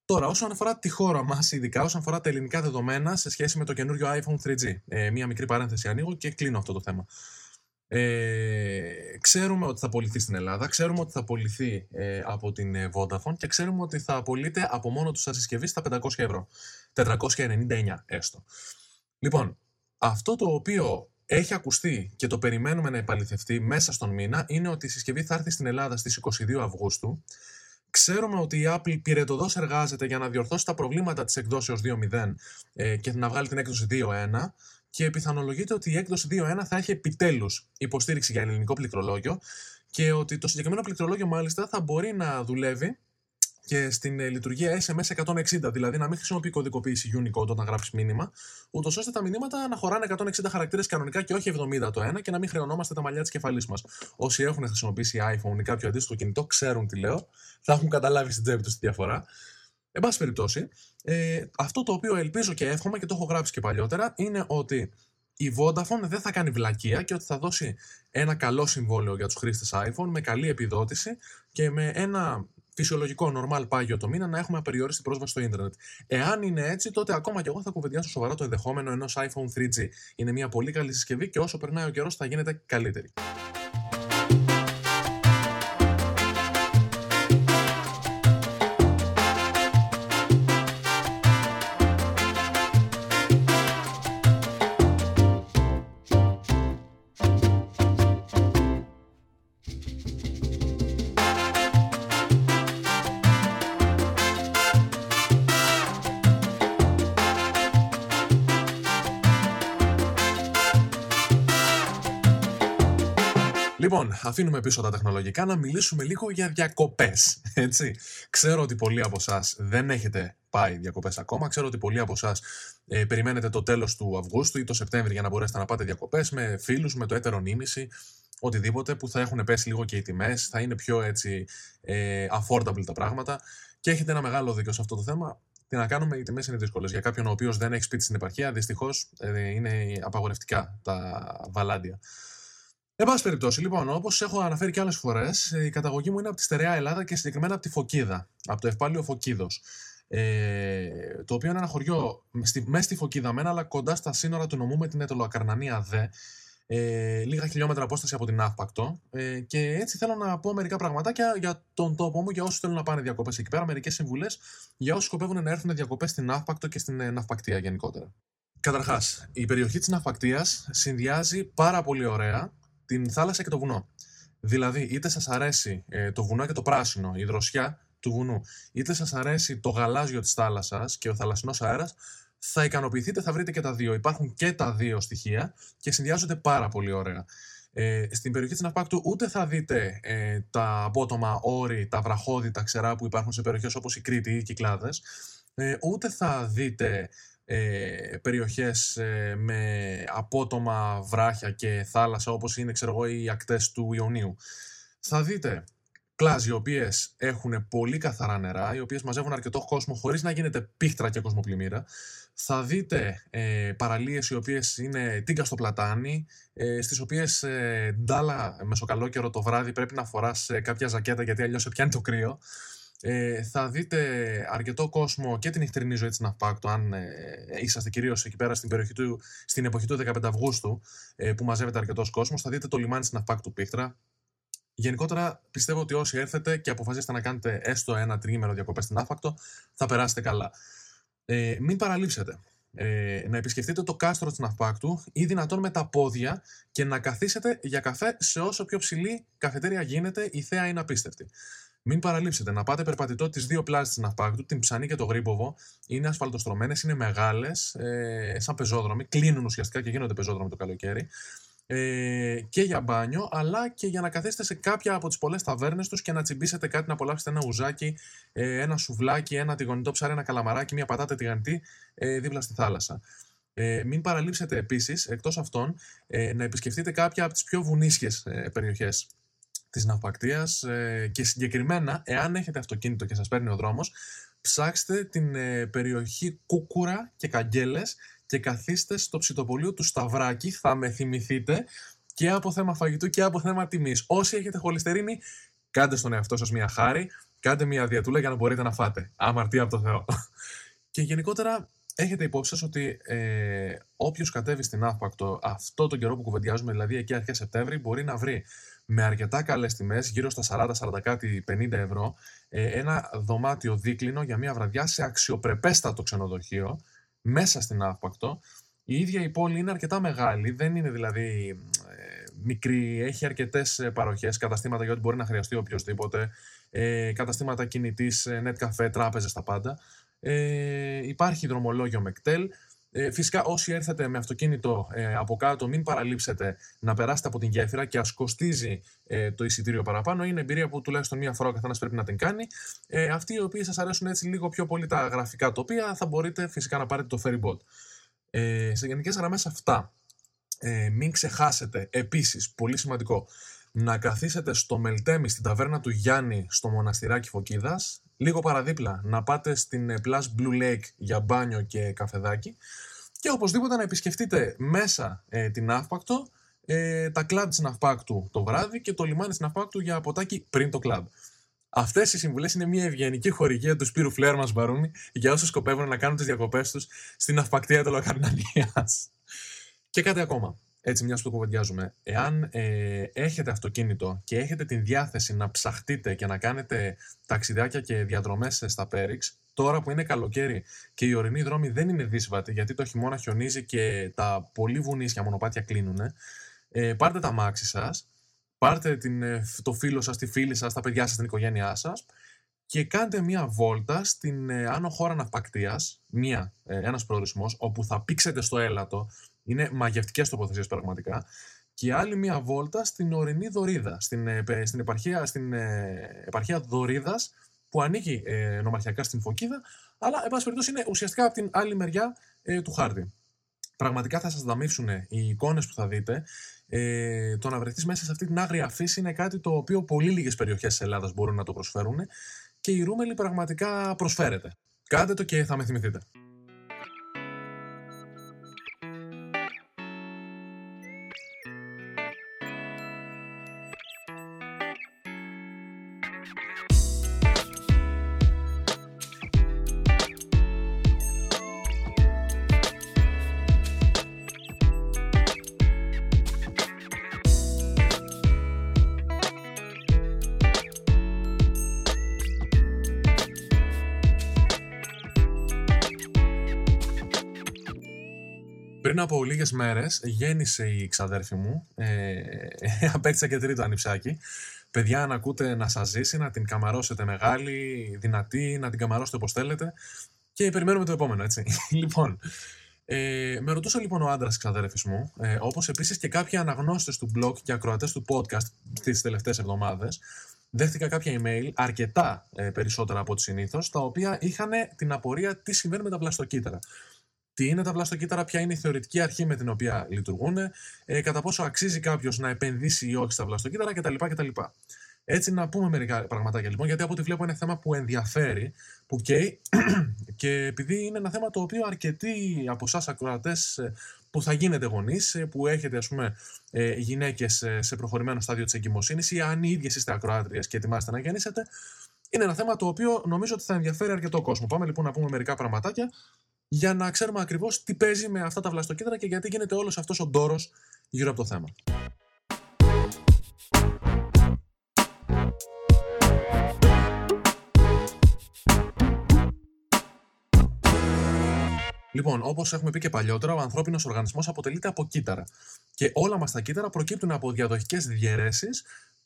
S1: Τώρα, όσον αφορά τη χώρα μας, ειδικά όσον αφορά τα ελληνικά δεδομένα σε σχέση με το καινούριο iPhone 3G. Ε, μία μικρή παρένθεση ανοίγω και κλείνω αυτό το θέμα. Ε, ξέρουμε ότι θα πωληθεί στην Ελλάδα, ξέρουμε ότι θα πωληθεί ε, από την ε, Vodafone και ξέρουμε ότι θα πωλείται από μόνο τους σαν συσκευή στα 500 ευρώ. 499 έστω. Λοιπόν, αυτό το οποίο έχει ακουστεί και το περιμένουμε να επαληθευτεί μέσα στον μήνα είναι ότι η συσκευή θα έρθει στην Ελλάδα στις 22 Αυγούστου. Ξέρουμε ότι η Apple πυρετοδός εργάζεται για να διορθώσει τα προβλήματα της εκδόσεως 2.0 ε, και να βγάλει την έκδοση 2.1 και πιθανολογείται ότι η έκδοση 2.1 θα έχει επιτέλους υποστήριξη για ελληνικό πληκτρολόγιο και ότι το συγκεκριμένο πληκτρολόγιο μάλιστα θα μπορεί να δουλεύει και στην ε, λειτουργία SMS 160, δηλαδή να μην χρησιμοποιεί κωδικοποίηση Unicode όταν γράψει μήνυμα, ούτως ώστε τα μηνύματα να χωράνε 160 χαρακτήρες κανονικά και όχι 70 το ένα και να μην χρεωνόμαστε τα μαλλιά της κεφαλής μας. Όσοι έχουν χρησιμοποιήσει iPhone ή κάποιο αντίστοιχο κινητό, ξέρουν τι λέω, θα έχουν καταλάβει στην τσέπη τους τη διαφορά. Εν πάση περιπτώσει, ε, αυτό το οποίο ελπίζω και εύχομαι και το έχω γράψει και παλιότερα είναι ότι η Vodafone δεν θα κάνει βλακεία και ότι θα δώσει ένα καλό συμβόλαιο για τους χρήστες iPhone με καλή επιδότηση και με ένα φυσιολογικό normal πάγιο το μήνα να έχουμε απεριόριστη πρόσβαση στο ίντερνετ. Εάν είναι έτσι, τότε ακόμα και εγώ θα κουβεντιάσω σοβαρά το ενδεχόμενο ενός iPhone 3G. Είναι μια πολύ καλή συσκευή και όσο περνάει ο καιρός θα γίνεται καλύτερη. Αφήνουμε πίσω τα τεχνολογικά να μιλήσουμε λίγο για διακοπές. Ξέρω ότι πολλοί από εσάς δεν έχετε πάει διακοπές ακόμα. Ξέρω ότι πολλοί από εσάς ε, περιμένετε το τέλος του Αυγούστου ή το Σεπτέμβρη για να μπορέσετε να πάτε διακοπές με φίλους, με το έτερο νήμιση, οτιδήποτε που θα έχουν πέσει λίγο και οι τιμές, θα είναι πιο έτσι ε, affordable τα πράγματα. Και έχετε ένα μεγάλο δίκιο σε αυτό το θέμα. Τι να κάνουμε, οι τιμές είναι δύσκολες. Για κάποιον ο οποίος δεν έχει σπίτι στην επαρχία, δυστυχώς ε, είναι απαγορευτικά τα βαλάντια. Εν πάση περιπτώσει, λοιπόν, όπως έχω αναφέρει και άλλες φορές, η καταγωγή μου είναι από τη στερεά Ελλάδα και συγκεκριμένα από τη Φωκίδα, από το ευπάλιο Φωκίδος. Ε, το οποίο είναι ένα χωριό μέσα στη Φωκίδα μένα, αλλά κοντά στα σύνορα του νομού με την Ετωλοακαρνανία ΔΕ. Ε, λίγα χιλιόμετρα απόσταση από την Αύπακτο. Ε, και έτσι θέλω να πω μερικά πραγματάκια για τον τόπο μου, για όσους θέλουν να πάνε διακοπές εκεί πέρα, μερικές συμβουλές για όσους σκοπεύουν να έρθουν διακοπές στην Αύπακτο και στην ε, Ναυπακτία γενικότερα. Καταρχάς, η περιοχή της Ναυπακτίας συνδυάζει πάρα πολύ ωραία την θάλασσα και το βουνό. Δηλαδή, είτε σας αρέσει ε, το βουνό και το πράσινο, η δροσιά του βουνού, είτε σας αρέσει το γαλάζιο της θάλασσας και ο θαλασσινός αέρας, θα ικανοποιηθείτε, θα βρείτε και τα δύο. Υπάρχουν και τα δύο στοιχεία και συνδυάζονται πάρα πολύ ωραία. Ε, στην περιοχή της Ναυπάκτου ούτε θα δείτε ε, τα απότομα όρη, τα βραχώδη, τα ξερά που υπάρχουν σε περιοχές όπως η Κρήτη ή οι Κυκλάδες, ε, ούτε θα δείτε ε, περιοχές ε, με απότομα βράχια και θάλασσα όπως είναι ξέρω εγώ, οι ακτές του Ιωνίου. Θα δείτε κλάζ οι οποίες έχουν πολύ καθαρά νερά, οι οποίες μαζεύουν αρκετό κόσμο χωρίς να γίνεται πίχτρα και κοσμοπλημμύρα. Θα δείτε ε, παραλίες οι οποίες είναι τίγκα στο πλατάνι, ε, στις οποίες ε, ντάλα μεσοκαλό το βράδυ πρέπει να φοράς ε, κάποια ζακέτα γιατί αλλιώς σε πιάνει το κρύο ε, θα δείτε αρκετό κόσμο και την νυχτερινή ζωή της Ναυπάκτου, αν ε, είσαστε κυρίως εκεί πέρα στην, περιοχή του, στην εποχή του 15 Αυγούστου, ε, που μαζεύεται αρκετός κόσμος. Θα δείτε το λιμάνι της Ναυπάκτου Πίχτρα. Γενικότερα πιστεύω ότι όσοι έρθετε και αποφασίσετε να κάνετε έστω ένα τρίμερο διακοπές στην Ναύπακτο, θα περάσετε καλά. Ε, μην παραλείψετε. ε, να επισκεφτείτε το κάστρο της Ναυπάκτου ή δυνατόν με τα πόδια και να καθίσετε για καφέ σε όσο πιο ψηλή καφετέρια γίνεται, η θέα είναι απίστευτη. Μην παραλείψετε να πάτε περπατητό τις δύο πλάσει της Ναυπάκτου, την Ψανή και το Γρήποβο. Είναι ασφαλτοστρωμένες, είναι μεγάλες, ε, σαν πεζόδρομοι. Κλείνουν ουσιαστικά και γίνονται πεζόδρομοι το καλοκαίρι. Ε, και για μπάνιο, αλλά και για να καθίσετε σε κάποια από τις πολλές ταβέρνες τους και να τσιμπήσετε κάτι να απολαύσετε ένα ουζάκι, ε, ένα σουβλάκι, ένα τηγονιτό ψάρι, ένα καλαμαράκι, μια πατάτα τηγανιτή ε, δίπλα στη θάλασσα. Ε, μην παραλείψετε επίσης, εκτός αυτών, ε, να επισκεφτείτε κάποια από τις πιο βουνίσχες ε, περιοχές της ναυπακτίας ε, και συγκεκριμένα, εάν έχετε αυτοκίνητο και σας παίρνει ο δρόμος, ψάξτε την ε, περιοχή Κούκουρα και Καγγέλες και καθίστε στο ψητοπολείο του Σταυράκη, θα με θυμηθείτε και από θέμα φαγητού και από θέμα τιμής. Όσοι έχετε χολυστερίνη, κάντε στον εαυτό σας μια χάρη, κάντε μια διατούλα για να μπορείτε να φάτε. Αμαρτία από το Θεό. Και γενικότερα έχετε υπόψη σας ότι ε, όποιος κατέβει στην Αύπακτο αυτό το καιρό που κουβεντιάζουμε, δηλαδή εκεί αρχές Σεπτέμβρη, μπορεί να βρει με αρκετά καλές τιμές, γύρω στα 40-40 κάτι 50 ευρώ, ε, ένα δωμάτιο δίκλινο για μια βραδιά σε αξιοπρεπέστατο ξενοδοχείο μέσα στην Αύπακτο. Η ίδια η πόλη είναι αρκετά μεγάλη, δεν είναι δηλαδή ε, μικρή, έχει αρκετές παροχές, καταστήματα για ό,τι μπορεί να χρειαστεί οποιοδήποτε, ε, καταστήματα κινητής, net cafe, τράπεζες, τα πάντα. Ε, υπάρχει δρομολόγιο με κτέλ. Ε, φυσικά, όσοι έρθετε με αυτοκίνητο ε, από κάτω, μην παραλείψετε να περάσετε από την γέφυρα και ας κοστίζει ε, το εισιτήριο παραπάνω. Είναι εμπειρία που τουλάχιστον μία φορά ο καθένας πρέπει να την κάνει. Ε, αυτοί οι οποίοι σας αρέσουν έτσι λίγο πιο πολύ τα γραφικά τοπία, θα μπορείτε φυσικά να πάρετε το ferry boat. Ε, σε γενικές γραμμές, αυτά. Ε, μην ξεχάσετε επίσης, πολύ σημαντικό, να καθίσετε στο Μελτέμι, στην ταβέρνα του Γιάννη, στο μοναστηράκι Φωκίδας, λίγο παραδίπλα να πάτε στην ε, Plus Blue Lake για μπάνιο και καφεδάκι και οπωσδήποτε να επισκεφτείτε μέσα ε, την Ναύπακτο, ε, τα κλαμπ της Ναυπάκτου το βράδυ και το λιμάνι της Ναυπάκτου για ποτάκι πριν το κλαμπ. Αυτές οι συμβουλές είναι μια ευγενική χορηγία του Σπύρου Φλέρ μας Μπαρούνι για όσους σκοπεύουν να κάνουν τις διακοπές τους στην Ναυπακτία Λοκαρνανίας. και κάτι ακόμα έτσι μιας που το κουβεντιάζουμε, εάν ε, έχετε αυτοκίνητο και έχετε την διάθεση να ψαχτείτε και να κάνετε ταξιδάκια και διαδρομές στα Πέριξ, τώρα που είναι καλοκαίρι και οι ορεινοί δρόμοι δεν είναι δύσβατοι γιατί το χειμώνα χιονίζει και τα πολύ βουνίσια μονοπάτια κλείνουν, ε, πάρτε τα μάξι σας, πάρτε την, ε, το φίλο σας, τη φίλη σας, τα παιδιά σας, την οικογένειά σας και κάντε μία βόλτα στην ε, άνω χώρα ναυπακτίας, μία, ε, ένας προορισμός, όπου θα πήξετε στο έλατο, είναι μαγευτικές τοποθεσίες πραγματικά, και άλλη μία βόλτα στην ορεινή Δωρίδα, στην, ε, στην, επαρχία, στην ε, επαρχία Δωρίδας, που ανήκει ε, νομαρχιακά στην Φωκίδα, αλλά εν πάση περιπτώσει είναι ουσιαστικά από την άλλη μεριά ε, του χάρτη. Πραγματικά θα σας δαμείψουν οι εικόνες που θα δείτε. Ε, το να βρεθείς μέσα σε αυτή την άγρια φύση είναι κάτι το οποίο πολύ λίγες περιοχές της Ελλάδας μπορούν να το προσφέρουν και η Ρούμελη πραγματικά προσφέρεται. Κάντε το και θα με θυμηθείτε. Λίγες μέρες γέννησε η ξαδέρφη μου. Ε, απέκτησα και τρίτο ανιψάκι. Παιδιά, να ακούτε να σας ζήσει, να την καμαρώσετε μεγάλη, δυνατή, να την καμαρώσετε όπως θέλετε. Και περιμένουμε το επόμενο, έτσι. λοιπόν, ε, με ρωτούσε λοιπόν ο άντρας τη ξαδέρφης μου, ε, όπως επίσης και κάποιοι αναγνώστες του blog και ακροατές του podcast τις τελευταίες εβδομάδες, δέχτηκα κάποια email, αρκετά ε, περισσότερα από ό,τι συνήθως, τα οποία είχαν την απορία τι συμβαίνει με τα βλαστοκύτταρα τι είναι τα βλαστοκύτταρα, ποια είναι η θεωρητική αρχή με την οποία λειτουργούν, ε, κατά πόσο αξίζει κάποιος να επενδύσει ή όχι στα βλαστοκύτταρα κτλ. κτλ. Έτσι, να πούμε μερικά πραγματάκια λοιπόν, γιατί από ό,τι βλέπω είναι θέμα που ενδιαφέρει, που καίει και επειδή είναι ένα θέμα το οποίο αρκετοί από εσάς ακροατές ε, που θα γίνετε γονείς, ε, που έχετε ας πούμε ε, γυναίκες σε προχωρημένο στάδιο της εγκυμοσύνης ή αν οι ίδιες είστε ακροάτριες και ετοιμάστε να γεννήσετε, είναι ένα θέμα το οποίο νομίζω ότι θα ενδιαφέρει αρκετό κόσμο. Πάμε λοιπόν να πούμε μερικά πραγματάκια για να ξέρουμε ακριβώς τι παίζει με αυτά τα βλαστοκύτταρα και γιατί γίνεται όλος αυτός ο ντόρος γύρω από το θέμα. Λοιπόν, όπως έχουμε πει και παλιότερα, ο ανθρώπινος οργανισμός αποτελείται από κύτταρα. Και όλα μας τα κύτταρα προκύπτουν από διαδοχικές διαιρέσεις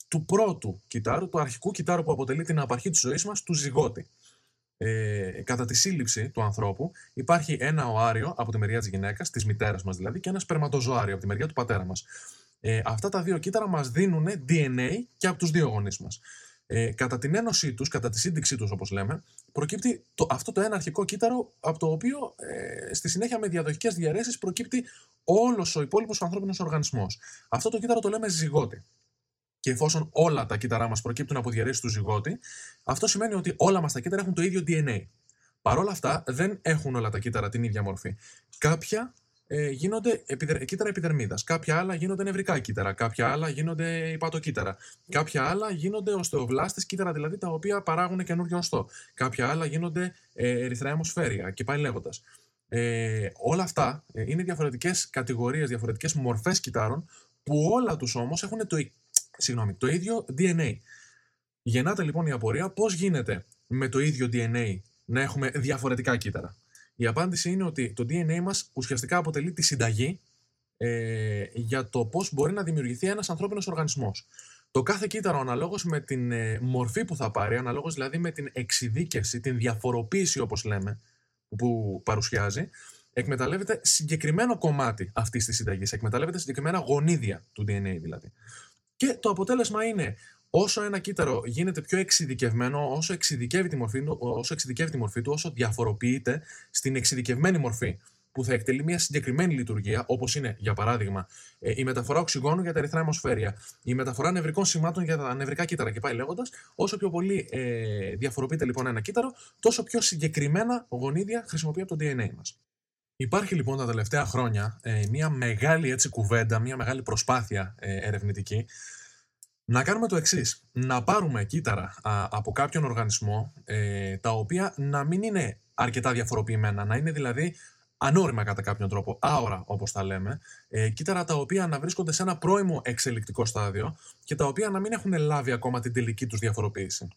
S1: του πρώτου κυτάρου, του αρχικού κυτάρου που αποτελεί την απαρχή της ζωής μας, του ζυγότη. Ε, κατά τη σύλληψη του ανθρώπου υπάρχει ένα οάριο από τη μεριά της γυναίκας, της μητέρας μας δηλαδή, και ένα σπερματοζωάριο από τη μεριά του πατέρα μας. Ε, αυτά τα δύο κύτταρα μας δίνουν DNA και από τους δύο γονείς μας. Ε, κατά την ένωσή τους, κατά τη σύνδεξή τους, όπως λέμε, προκύπτει το, αυτό το ένα αρχικό κύτταρο, από το οποίο ε, στη συνέχεια με διαδοχικές διαρρέσει προκύπτει όλος ο υπόλοιπος ανθρώπινος οργανισμός. Αυτό το κύτταρο το λέμε ζυγότη. Και εφόσον όλα τα κύτταρά μας προκύπτουν από διαρρέσει του ζυγότη, αυτό σημαίνει ότι όλα μας τα κύτταρα έχουν το ίδιο DNA. Παρ' όλα αυτά, δεν έχουν όλα τα κύτταρα την ίδια μορφή. Κάποια ε, γίνονται επιδερ... κύτταρα επιδερμίδας, κάποια άλλα γίνονται νευρικά κύτταρα, κάποια άλλα γίνονται υπατοκύτταρα, κάποια άλλα γίνονται οστεοβλάστες κύτταρα δηλαδή τα οποία παράγουν καινούριο οστό, κάποια άλλα γίνονται ε, ερυθρά αιμοσφαίρια και πάει λέγοντας. Ε, όλα αυτά ε, είναι διαφορετικές κατηγορίες, διαφορετικές μορφές κυτάρων που όλα τους όμως έχουν το, συγγνώμη, το ίδιο DNA. Γεννάται λοιπόν η απορία πώς γίνεται με το ίδιο DNA να έχουμε διαφορετικά κύτταρα. Η απάντηση είναι ότι το DNA μας ουσιαστικά αποτελεί τη συνταγή ε, για το πώς μπορεί να δημιουργηθεί ένας ανθρώπινος οργανισμός. Το κάθε κύτταρο αναλόγως με την ε, μορφή που θα πάρει, αναλόγως δηλαδή με την εξειδίκευση, την διαφοροποίηση όπως λέμε, που παρουσιάζει, εκμεταλλεύεται συγκεκριμένο κομμάτι αυτής της συνταγής, εκμεταλλεύεται συγκεκριμένα γονίδια του DNA δηλαδή. Και το αποτέλεσμα είναι όσο ένα κύτταρο γίνεται πιο εξειδικευμένο, όσο εξειδικεύει τη μορφή του, όσο, εξειδικεύει τη μορφή του, όσο διαφοροποιείται στην εξειδικευμένη μορφή που θα εκτελεί μια συγκεκριμένη λειτουργία, όπως είναι, για παράδειγμα, ε, η μεταφορά οξυγόνου για τα ερυθρά αιμοσφαίρια, η μεταφορά νευρικών σημάτων για τα νευρικά κύτταρα και πάει λέγοντας, όσο πιο πολύ ε, διαφοροποιείται λοιπόν ένα κύτταρο, τόσο πιο συγκεκριμένα γονίδια χρησιμοποιεί από το DNA μας. Υπάρχει λοιπόν τα τελευταία χρόνια ε, μια μεγάλη έτσι, κουβέντα, μια μεγάλη προσπάθεια ε, ερευνητική να κάνουμε το εξής. Να πάρουμε κύτταρα από κάποιον οργανισμό ε, τα οποία να μην είναι αρκετά διαφοροποιημένα, να είναι δηλαδή ανώριμα κατά κάποιον τρόπο, άωρα όπως τα λέμε, ε, κύτταρα τα οποία να βρίσκονται σε ένα πρώιμο εξελικτικό στάδιο και τα οποία να μην έχουν λάβει ακόμα την τελική τους διαφοροποίηση.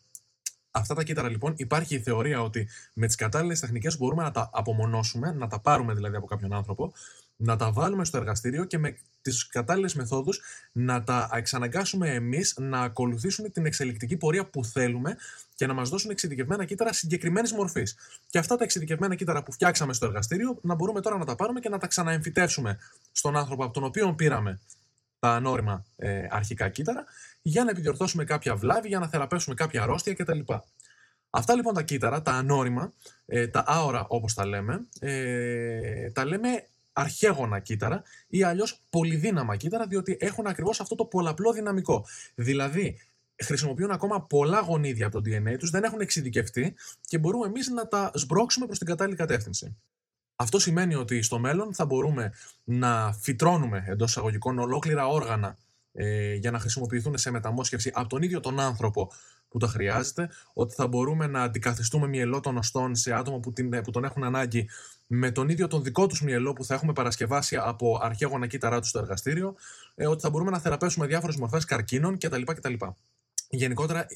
S1: Αυτά τα κύτταρα λοιπόν υπάρχει η θεωρία ότι με τις κατάλληλες τεχνικές μπορούμε να τα απομονώσουμε, να τα πάρουμε δηλαδή από κάποιον άνθρωπο να τα βάλουμε στο εργαστήριο και με τις κατάλληλες μεθόδους να τα εξαναγκάσουμε εμείς να ακολουθήσουν την εξελικτική πορεία που θέλουμε και να μας δώσουν εξειδικευμένα κύτταρα συγκεκριμένης μορφής. Και αυτά τα εξειδικευμένα κύτταρα που φτιάξαμε στο εργαστήριο να μπορούμε τώρα να τα πάρουμε και να τα ξαναεμφυτεύσουμε στον άνθρωπο από τον οποίο πήραμε τα ανώριμα ε, αρχικά κύτταρα για να επιδιορθώσουμε κάποια βλάβη, για να θεραπεύσουμε κάποια αρρώστια κτλ. Αυτά λοιπόν τα κύτταρα, τα ανώριμα, ε, τα άωρα όπως τα λέμε, ε, τα λέμε αρχαίγωνα κύτταρα ή αλλιώς πολυδύναμα κύτταρα, διότι έχουν ακριβώς αυτό το πολλαπλό δυναμικό. Δηλαδή, χρησιμοποιούν ακόμα πολλά γονίδια από το DNA τους, δεν έχουν εξειδικευτεί και μπορούμε εμείς να τα σμπρώξουμε προς την κατάλληλη κατεύθυνση. Αυτό σημαίνει ότι στο μέλλον θα μπορούμε να φυτρώνουμε εντός εισαγωγικών ολόκληρα όργανα ε, για να χρησιμοποιηθούν σε μεταμόσχευση από τον ίδιο τον άνθρωπο που τα χρειάζεται, ότι θα μπορούμε να αντικαθιστούμε μυελό των οστών σε άτομα που, την, που τον έχουν ανάγκη με τον ίδιο τον δικό τους μυελό που θα έχουμε παρασκευάσει από αρχαία κύτταρά τους στο εργαστήριο, ε, ότι θα μπορούμε να θεραπεύσουμε διάφορες μορφές καρκίνων κτλ. κτλ. Γενικότερα ε,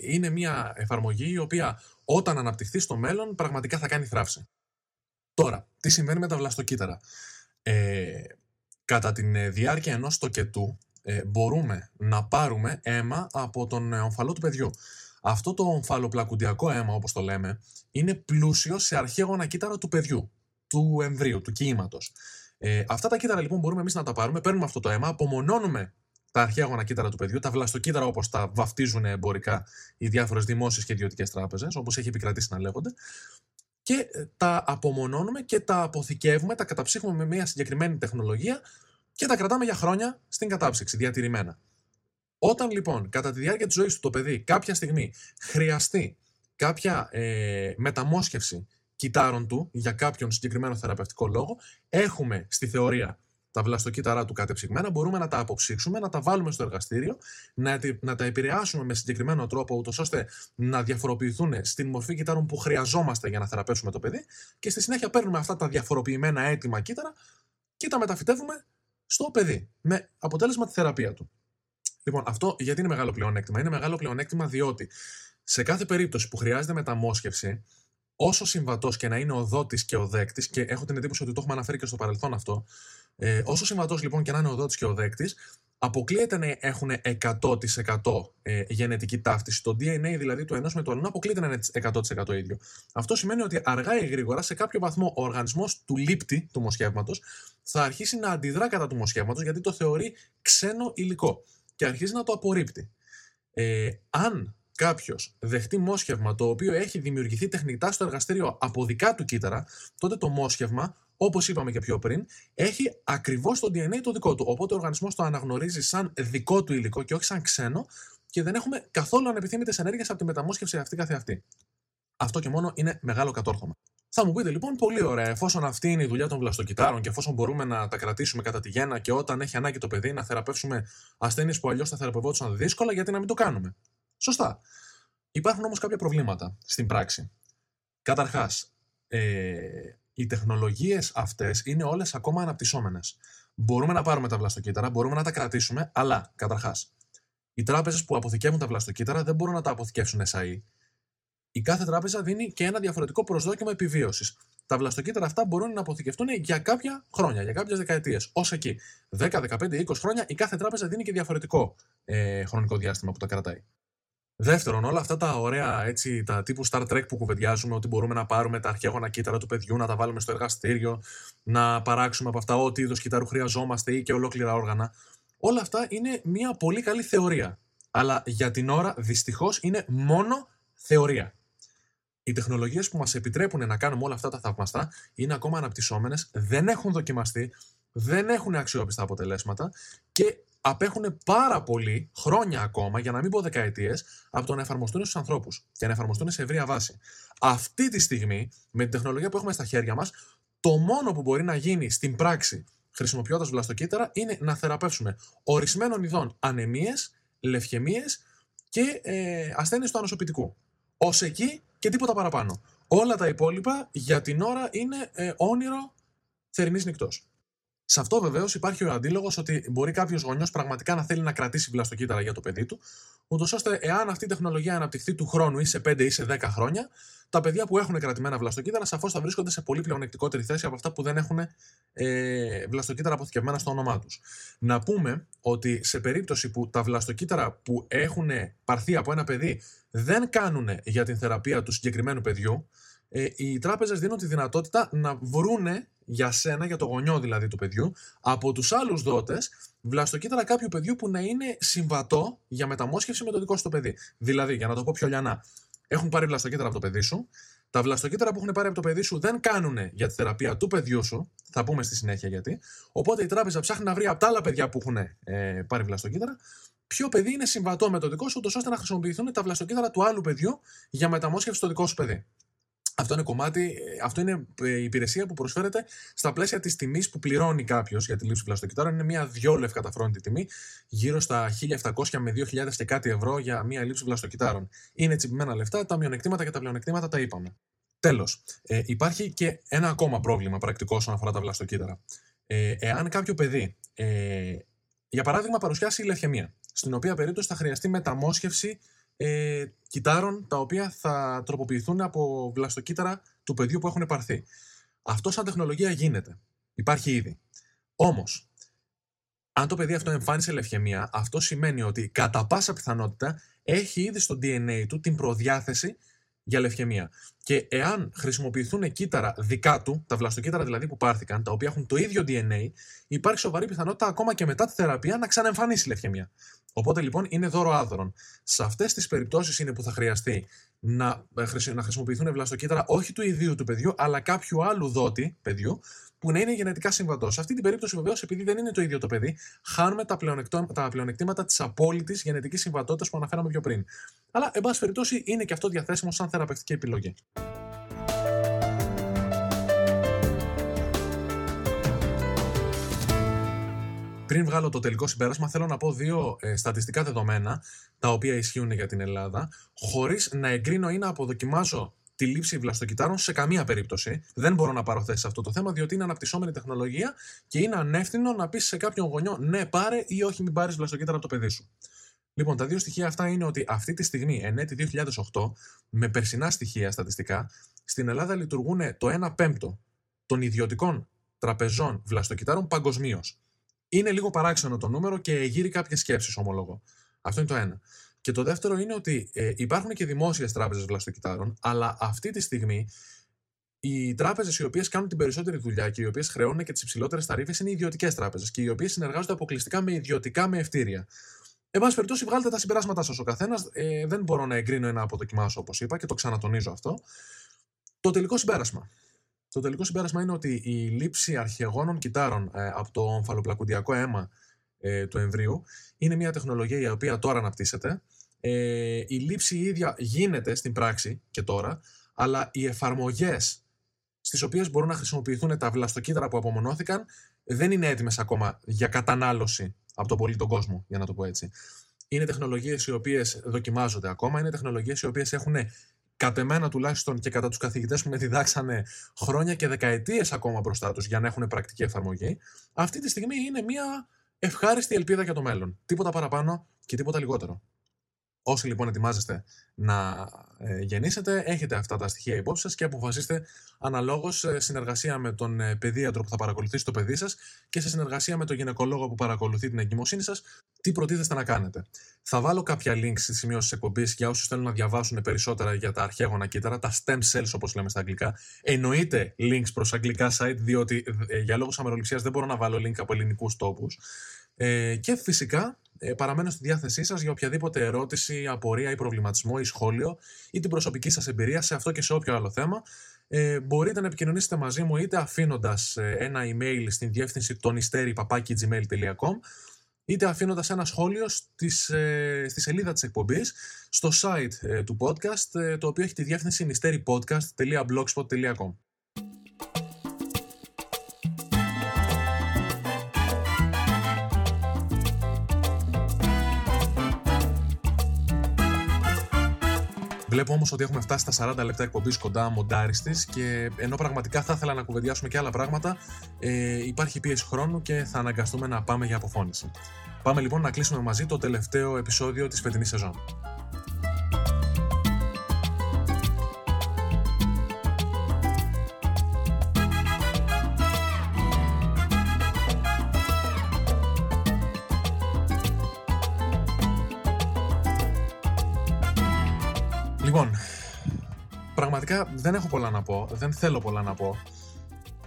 S1: είναι μια εφαρμογή η οποία όταν αναπτυχθεί στο μέλλον πραγματικά θα κάνει θράψη. Τώρα, τι συμβαίνει με τα βλαστοκύτταρα; Ε, κατά τη ε, διάρκεια ενός τοκετού ε, μπορούμε να πάρουμε αίμα από τον ομφαλό του παιδιού. Αυτό το ομφαλοπλακουντιακό αίμα, όπως το λέμε, είναι πλούσιο σε αρχαίγωνα κύτταρα του παιδιού, του εμβρίου, του κύματος. Ε, αυτά τα κύτταρα λοιπόν μπορούμε εμείς να τα πάρουμε, παίρνουμε αυτό το αίμα, απομονώνουμε τα αρχαίγωνα κύτταρα του παιδιού, τα βλαστοκύτταρα όπως τα βαφτίζουν εμπορικά οι διάφορες δημόσιες και ιδιωτικές τράπεζες, όπως έχει επικρατήσει να λέγονται, και ε, τα απομονώνουμε και τα αποθηκεύουμε, τα καταψύχουμε με μια συγκεκριμένη τεχνολογία και τα κρατάμε για χρόνια στην κατάψυξη, διατηρημένα. Όταν λοιπόν κατά τη διάρκεια της ζωής του το παιδί κάποια στιγμή χρειαστεί κάποια ε, μεταμόσχευση κυτάρων του για κάποιον συγκεκριμένο θεραπευτικό λόγο, έχουμε στη θεωρία τα βλαστοκύτταρά του κατεψυγμένα, μπορούμε να τα αποψύξουμε, να τα βάλουμε στο εργαστήριο, να, να τα επηρεάσουμε με συγκεκριμένο τρόπο, ούτως ώστε να διαφοροποιηθούν στην μορφή κυτάρων που χρειαζόμαστε για να θεραπεύσουμε το παιδί και στη συνέχεια παίρνουμε αυτά τα διαφοροποιημένα έτοιμα κύτταρα και τα μεταφυτεύουμε στο παιδί με αποτέλεσμα τη θεραπεία του. Λοιπόν, αυτό γιατί είναι μεγάλο πλεονέκτημα. Είναι μεγάλο πλεονέκτημα διότι σε κάθε περίπτωση που χρειάζεται μεταμόσχευση, όσο συμβατός και να είναι ο δότης και ο δέκτης, και έχω την εντύπωση ότι το έχουμε αναφέρει και στο παρελθόν αυτό, ε, όσο συμβατός λοιπόν και να είναι ο δότης και ο δέκτης, αποκλείεται να έχουν 100% ε, γενετική ταύτιση. Το DNA δηλαδή του ενός με το άλλο αποκλείεται να είναι 100% ίδιο. Αυτό σημαίνει ότι αργά ή γρήγορα σε κάποιο βαθμό ο οργανισμός του λήπτη του μοσχεύματος θα αρχίσει να αντιδρά κατά του μοσχεύματος γιατί το θεωρεί ξένο υλικό και αρχίζει να το απορρίπτει. Ε, αν κάποιος δεχτεί μόσχευμα το οποίο έχει δημιουργηθεί τεχνητά στο εργαστήριο από δικά του κύτταρα, τότε το μόσχευμα, όπως είπαμε και πιο πριν, έχει ακριβώς το DNA το δικό του. Οπότε ο οργανισμός το αναγνωρίζει σαν δικό του υλικό και όχι σαν ξένο και δεν έχουμε καθόλου ανεπιθύμητες ενέργειες από τη μεταμόσχευση αυτή καθεαυτή. Αυτό και μόνο είναι μεγάλο κατόρθωμα. Θα μου πείτε λοιπόν, πολύ ωραία, εφόσον αυτή είναι η δουλειά των βλαστοκυτάρων και εφόσον μπορούμε να τα κρατήσουμε κατά τη γέννα και όταν έχει ανάγκη το παιδί να θεραπεύσουμε ασθένειες που αλλιώς θα θεραπευόντουσαν δύσκολα, γιατί να μην το κάνουμε; Σωστά. Υπάρχουν όμως κάποια προβλήματα στην πράξη. Καταρχάς, ε, οι τεχνολογίες αυτές είναι όλες ακόμα αναπτυσσόμενες. Μπορούμε να πάρουμε τα βλαστοκύτταρα, μπορούμε να τα κρατήσουμε, αλλά καταρχάς, οι τράπεζες που αποθηκεύουν τα βλαστοκύτταρα δεν μπορούν να τα αποθηκεύσουν SAE. Η κάθε τράπεζα δίνει και ένα διαφορετικό προσδόκιμο επιβίωσης. Τα βλαστοκύτταρα αυτά μπορούν να αποθηκευτούν για κάποια χρόνια, για κάποιες δεκαετίες. Ω εκεί. 10, 15, 20 χρόνια η κάθε τράπεζα δίνει και διαφορετικό ε, χρονικό διάστημα που τα κρατάει. Δεύτερον, όλα αυτά τα ωραία έτσι, τα τύπου Star Trek που κουβεντιάζουμε, ότι μπορούμε να πάρουμε τα αρχαίγωνα κύτταρα του παιδιού, να τα βάλουμε στο εργαστήριο, να παράξουμε από αυτά ό,τι είδος κυτάρου χρειαζόμαστε ή και ολόκληρα όργανα. Όλα αυτά είναι μια πολύ καλή θεωρία. Αλλά για την ώρα δυστυχώς είναι μόνο θεωρία. Οι τεχνολογίες που μας επιτρέπουν να κάνουμε όλα αυτά τα θαυμαστά είναι ακόμα αναπτυσσόμενες, δεν έχουν δοκιμαστεί, δεν έχουν αξιόπιστα αποτελέσματα και απέχουν πάρα πολύ χρόνια ακόμα, για να μην πω δεκαετίες, από το να εφαρμοστούν στους ανθρώπους και να εφαρμοστούν σε ευρεία βάση. Αυτή τη στιγμή, με την τεχνολογία που έχουμε στα χέρια μας, το μόνο που μπορεί να γίνει στην πράξη χρησιμοποιώντας βλαστοκύτταρα είναι να θεραπεύσουμε ορισμένων ειδών ανεμίες, λευχαιμίες και ε, ασθένειες του ανοσοποιητικού. Ω εκεί και τίποτα παραπάνω. Όλα τα υπόλοιπα για την ώρα είναι ε, όνειρο θερινή νυχτός. Σε αυτό βεβαίως υπάρχει ο αντίλογος ότι μπορεί κάποιος γονιός πραγματικά να θέλει να κρατήσει βλαστοκύτταρα για το παιδί του, ούτως ώστε εάν αυτή η τεχνολογία αναπτυχθεί του χρόνου ή σε 5 ή σε 10 χρόνια, τα παιδιά που έχουν κρατημένα βλαστοκύτταρα σαφώς θα βρίσκονται σε πολύ πλεονεκτικότερη θέση από αυτά που δεν έχουν ε, βλαστοκύτταρα αποθηκευμένα στο όνομά τους. Να πούμε ότι σε περίπτωση που τα βλαστοκύτταρα που έχουν πάρθει από ένα παιδί δεν κάνουν για την θεραπεία του συγκεκριμένου παιδιού, ε, οι τράπεζες δίνουν τη δυνατότητα να βρούνε για σένα, για το γονιό δηλαδή του παιδιού, από τους άλλους δότες, βλαστοκύτταρα κάποιου παιδιού που να είναι συμβατό για μεταμόσχευση με το δικό σου το παιδί. Δηλαδή, για να το πω πιο λιανά, έχουν πάρει βλαστοκύτταρα από το παιδί σου. Τα βλαστοκύτταρα που έχουν πάρει από το παιδί σου δεν κάνουν για τη θεραπεία του παιδιού σου. Θα πούμε στη συνέχεια γιατί. Οπότε η τράπεζα ψάχνει να βρει από τα άλλα παιδιά που έχουν ε, πάρει βλαστοκύτταρα ποιο παιδί είναι συμβατό με το δικό σου, ώστε να χρησιμοποιηθούν τα βλαστοκύτταρα του άλλου παιδιού για μεταμόσχευση στο δικό σου παιδί. Αυτό είναι κομμάτι, ε, αυτό είναι ε, η υπηρεσία που προσφέρεται στα πλαίσια της τιμής που πληρώνει κάποιος για τη λήψη βλαστοκυτάρων. Είναι μια δυο καταφρόνητη τιμή, γύρω στα 1.700 με 2.000 και κάτι ευρώ για μια λήψη βλαστοκυτάρων. Είναι τσιμπημένα λεφτά, τα μειονεκτήματα και τα πλεονεκτήματα τα είπαμε. Τέλος, ε, υπάρχει και ένα ακόμα πρόβλημα πρακτικό όσον αφορά τα βλαστοκύτταρα. Ε, εάν κάποιο παιδί, ε, για παράδειγμα, παρουσιάσει ηλευχαιμία, στην οποία περίπτωση θα χρειαστεί μεταμόσχευση ε, κυτάρων τα οποία θα τροποποιηθούν από βλαστοκύτταρα του παιδιού που έχουν πάρθει. Αυτό σαν τεχνολογία γίνεται. Υπάρχει ήδη. Όμως, αν το παιδί αυτό εμφάνισε λευχαιμία, αυτό σημαίνει ότι κατά πάσα πιθανότητα έχει ήδη στο DNA του την προδιάθεση για λευχαιμία. Και εάν χρησιμοποιηθούν κύτταρα δικά του, τα βλαστοκύτταρα δηλαδή που πάρθηκαν, τα οποία έχουν το ίδιο DNA, υπάρχει σοβαρή πιθανότητα ακόμα και μετά τη θεραπεία να ξαναεμφανίσει λευχαιμία. Οπότε λοιπόν είναι δώρο άδωρον. Σε αυτές τις περιπτώσεις είναι που θα χρειαστεί να, να χρησιμοποιηθούν βλαστοκύτταρα όχι του ιδίου του παιδιού, αλλά κάποιου άλλου δότη παιδιού, που να είναι γενετικά συμβατός. Σε αυτή την περίπτωση, βεβαίως, επειδή δεν είναι το ίδιο το παιδί, χάνουμε τα, τα πλεονεκτήματα της απόλυτης γενετικής συμβατότητας που αναφέραμε πιο πριν. Αλλά, εν πάση περιπτώσει, είναι και αυτό διαθέσιμο σαν θεραπευτική επιλογή. Πριν βγάλω το τελικό συμπέρασμα, θέλω να πω δύο ε, στατιστικά δεδομένα τα οποία ισχύουν για την Ελλάδα, χωρίς να εγκρίνω ή να αποδοκιμάζω τη λήψη βλαστοκυτάρων σε καμία περίπτωση. Δεν μπορώ να πάρω θέση σε αυτό το θέμα, διότι είναι αναπτυσσόμενη τεχνολογία και είναι ανεύθυνο να πεις σε κάποιον γονιό ναι, πάρε ή όχι, μην πάρεις βλαστοκύτταρα από το παιδί σου. Λοιπόν, τα δύο στοιχεία αυτά είναι ότι αυτή τη στιγμή, εν έτη 2008, με περσινά στοιχεία στατιστικά, στην Ελλάδα λειτουργούν το 1 πέμπτο των ιδιωτικών τραπεζών βλαστοκυτάρων παγκοσμίως. Είναι λίγο παράξενο το νούμερο και γύρει κάποιες σκέψεις, ομολογώ. Αυτό είναι το ένα. Και το δεύτερο είναι ότι ε, υπάρχουν και δημόσιες τράπεζες βλαστοκυτάρων, αλλά αυτή τη στιγμή οι τράπεζες οι οποίες κάνουν την περισσότερη δουλειά και οι οποίες χρεώνουν και τις υψηλότερες ταρήφε είναι οι ιδιωτικές τράπεζες και οι οποίες συνεργάζονται αποκλειστικά με ιδιωτικά με ευτήρια. Εν πάση περιπτώσει, βγάλετε τα συμπεράσματά σας ο καθένας. Ε, δεν μπορώ να εγκρίνω ένα αποδοκιμάσω, όπως είπα, και το ξανατονίζω αυτό. Το τελικό συμπέρασμα. Το τελικό συμπέρασμα είναι ότι η λήψη αρχαιογόνων κυτάρων ε, από το ομφαλοπλακουντιακό αίμα ε, του εμβρίου είναι μια τεχνολογία η οποία τώρα αναπτύσσεται. Ε, η λήψη η ίδια γίνεται στην πράξη και τώρα, αλλά οι εφαρμογές στις οποίες μπορούν να χρησιμοποιηθούν τα βλαστοκύτταρα που απομονώθηκαν δεν είναι έτοιμες ακόμα για κατανάλωση από τον πολύ τον κόσμο, για να το πω έτσι. Είναι τεχνολογίες οι οποίες δοκιμάζονται ακόμα, είναι τεχνολογίες οι οποίες έχουν κατ' εμένα τουλάχιστον και κατά τους καθηγητές που με διδάξανε χρόνια και δεκαετίες ακόμα μπροστά τους για να έχουν πρακτική εφαρμογή. Αυτή τη στιγμή είναι μια ευχάριστη ελπίδα για το μέλλον. Τίποτα παραπάνω και τίποτα λιγότερο. Όσοι λοιπόν ετοιμάζεστε να ε, γεννήσετε, έχετε αυτά τα στοιχεία υπόψη σας και αποφασίστε αναλόγως σε συνεργασία με τον ε, παιδίατρο που θα παρακολουθήσει το παιδί σας και σε συνεργασία με τον γυναικολόγο που παρακολουθεί την εγκυμοσύνη σας, τι προτίθεστε να κάνετε. Θα βάλω κάποια links στη σημείωση της εκπομπής για όσους θέλουν να διαβάσουν περισσότερα για τα αρχαίγωνα κύτταρα, τα stem cells όπως λέμε στα αγγλικά. Εννοείται links προς αγγλικά site, διότι ε, για λόγους αμεροληψίας δεν μπορώ να βάλω link από ελληνικούς τόπους. Ε, και φυσικά ε, παραμένω στη διάθεσή σας για οποιαδήποτε ερώτηση, απορία ή προβληματισμό ή σχόλιο ή την προσωπική σας εμπειρία σε αυτό και σε όποιο άλλο θέμα. Ε, μπορείτε να επικοινωνήσετε μαζί μου είτε αφήνοντας ε, ένα email στην διεύθυνση tonisteri.gmail.com είτε αφήνοντας ένα σχόλιο στις, ε, στη σελίδα της εκπομπής στο site ε, του podcast το οποίο έχει τη διεύθυνση mysterypodcast.blogspot.com Βλέπω όμως ότι έχουμε φτάσει στα 40 λεπτά εκπομπής κοντά μοντάριστη και ενώ πραγματικά θα ήθελα να κουβεντιάσουμε και άλλα πράγματα, ε, υπάρχει πίεση χρόνου και θα αναγκαστούμε να πάμε για αποφώνηση. Πάμε λοιπόν να κλείσουμε μαζί το τελευταίο επεισόδιο της φετινής σεζόν. Πραγματικά δεν έχω πολλά να πω, δεν θέλω πολλά να πω.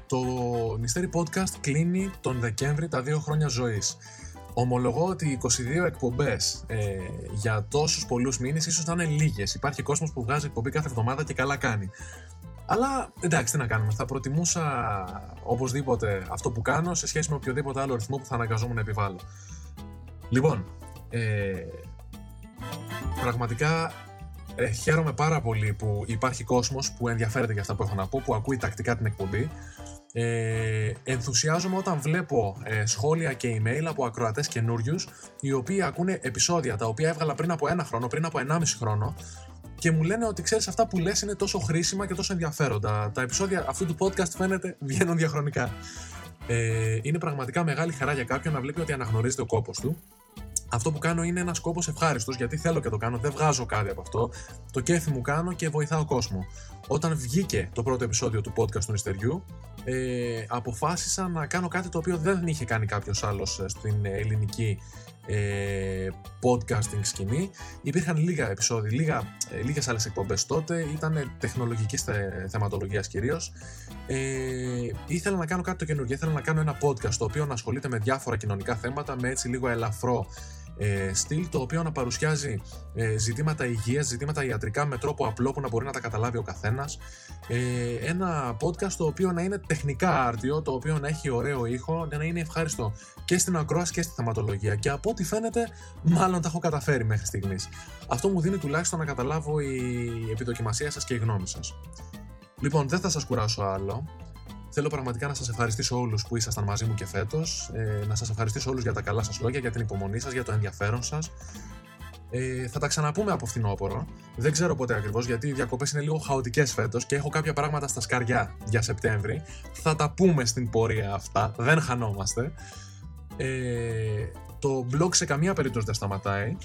S1: Το Mystery Podcast κλείνει τον Δεκέμβρη τα δύο χρόνια ζωής. Ομολογώ ότι 22 εκπομπές ε, για τόσους πολλούς μήνες ίσως να είναι λίγες. Υπάρχει κόσμος που βγάζει εκπομπή κάθε εβδομάδα και καλά κάνει. Αλλά εντάξει, τι να κάνουμε. Θα προτιμούσα οπωσδήποτε αυτό που κάνω σε σχέση με οποιοδήποτε άλλο ρυθμό που θα αναγκαζόμουν να επιβάλλω. Λοιπόν, ε, πραγματικά ε, χαίρομαι πάρα πολύ που υπάρχει κόσμος που ενδιαφέρεται για αυτά που έχω να πω, που ακούει τακτικά την εκπομπή. Ε, ενθουσιάζομαι όταν βλέπω ε, σχόλια και email από ακροατές καινούριους, οι οποίοι ακούνε επεισόδια τα οποία έβγαλα πριν από ένα χρόνο, πριν από 1,5 χρόνο και μου λένε ότι ξέρεις αυτά που λες είναι τόσο χρήσιμα και τόσο ενδιαφέροντα. Τα επεισόδια αυτού του podcast φαίνεται βγαίνουν διαχρονικά. Ε, είναι πραγματικά μεγάλη χαρά για κάποιον να βλέπει ότι αναγνωρίζεται ο κόπος του αυτό που κάνω είναι ένας κόπος ευχάριστος, γιατί θέλω και το κάνω, δεν βγάζω κάτι από αυτό. Το κέφι μου κάνω και βοηθάω κόσμο. Όταν βγήκε το πρώτο επεισόδιο του podcast του Νιστεριού, ε, αποφάσισα να κάνω κάτι το οποίο δεν είχε κάνει κάποιος άλλος ε, στην ελληνική ε, podcasting σκηνή. Υπήρχαν λίγα επεισόδια, λίγα, ε, λίγες άλλες εκπομπές τότε, ήταν τεχνολογικής θε, θεματολογίας κυρίως. Ε, ήθελα να κάνω κάτι το καινούργιο, ήθελα να κάνω ένα podcast το οποίο να ασχολείται με διάφορα κοινωνικά θέματα, με έτσι λίγο ελαφρό ε, στυλ το οποίο να παρουσιάζει ε, ζητήματα υγείας, ζητήματα ιατρικά με τρόπο απλό που να μπορεί να τα καταλάβει ο καθένας. Ε, ένα podcast το οποίο να είναι τεχνικά άρτιο, το οποίο να έχει ωραίο ήχο, να είναι ευχάριστο και στην ακρόαση και στη θεματολογία. Και από ό,τι φαίνεται, μάλλον τα έχω καταφέρει μέχρι στιγμής. Αυτό μου δίνει τουλάχιστον να καταλάβω η επιδοκιμασία σας και η γνώμη σας. Λοιπόν, δεν θα σας κουράσω άλλο. Θέλω πραγματικά να σας ευχαριστήσω όλους που ήσασταν μαζί μου και φέτος. Ε, να σας ευχαριστήσω όλους για τα καλά σας λόγια, για την υπομονή σας, για το ενδιαφέρον σας. Ε, θα τα ξαναπούμε από φθινόπωρο. Δεν ξέρω πότε ακριβώς, γιατί οι διακοπές είναι λίγο χαοτικές φέτος και έχω κάποια πράγματα στα σκαριά για Σεπτέμβρη. Θα τα πούμε στην πορεία αυτά. Δεν χανόμαστε. Ε, το blog σε καμία περίπτωση δεν σταματάει.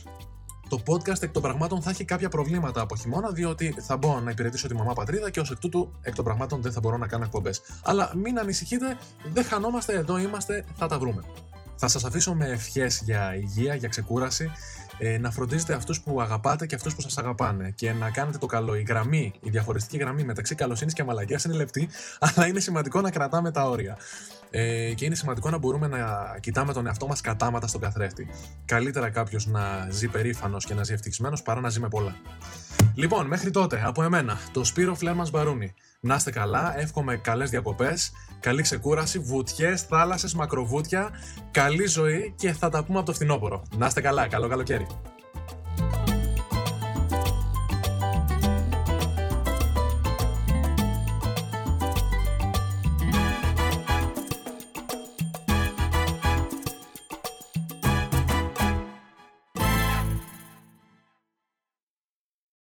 S1: Το podcast εκ των πραγμάτων θα έχει κάποια προβλήματα από χειμώνα, διότι θα μπω να υπηρετήσω τη μαμά πατρίδα και ως εκ τούτου εκ των πραγμάτων δεν θα μπορώ να κάνω εκπομπές. Αλλά μην ανησυχείτε, δεν χανόμαστε, εδώ είμαστε, θα τα βρούμε. Θα σας αφήσω με ευχές για υγεία, για ξεκούραση, ε, να φροντίζετε αυτούς που αγαπάτε και αυτούς που σας αγαπάνε και να κάνετε το καλό. Η γραμμή, η διαχωριστική γραμμή μεταξύ καλοσύνης και μαλακίας είναι λεπτή, αλλά είναι σημαντικό να κρατάμε τα όρια. Ε, και είναι σημαντικό να μπορούμε να κοιτάμε τον εαυτό μας κατάματα στον καθρέφτη. Καλύτερα κάποιος να ζει περήφανος και να ζει ευτυχισμένος παρά να ζει με πολλά. Λοιπόν, μέχρι τότε, από εμένα, το Σπύρο Φλέρμα Μπαρούνι. Να είστε καλά, εύχομαι καλές διακοπές, καλή ξεκούραση, βουτιές, θάλασσες, μακροβούτια, καλή ζωή και θα τα πούμε από το φθινόπωρο. Να είστε καλά, καλό καλοκαίρι.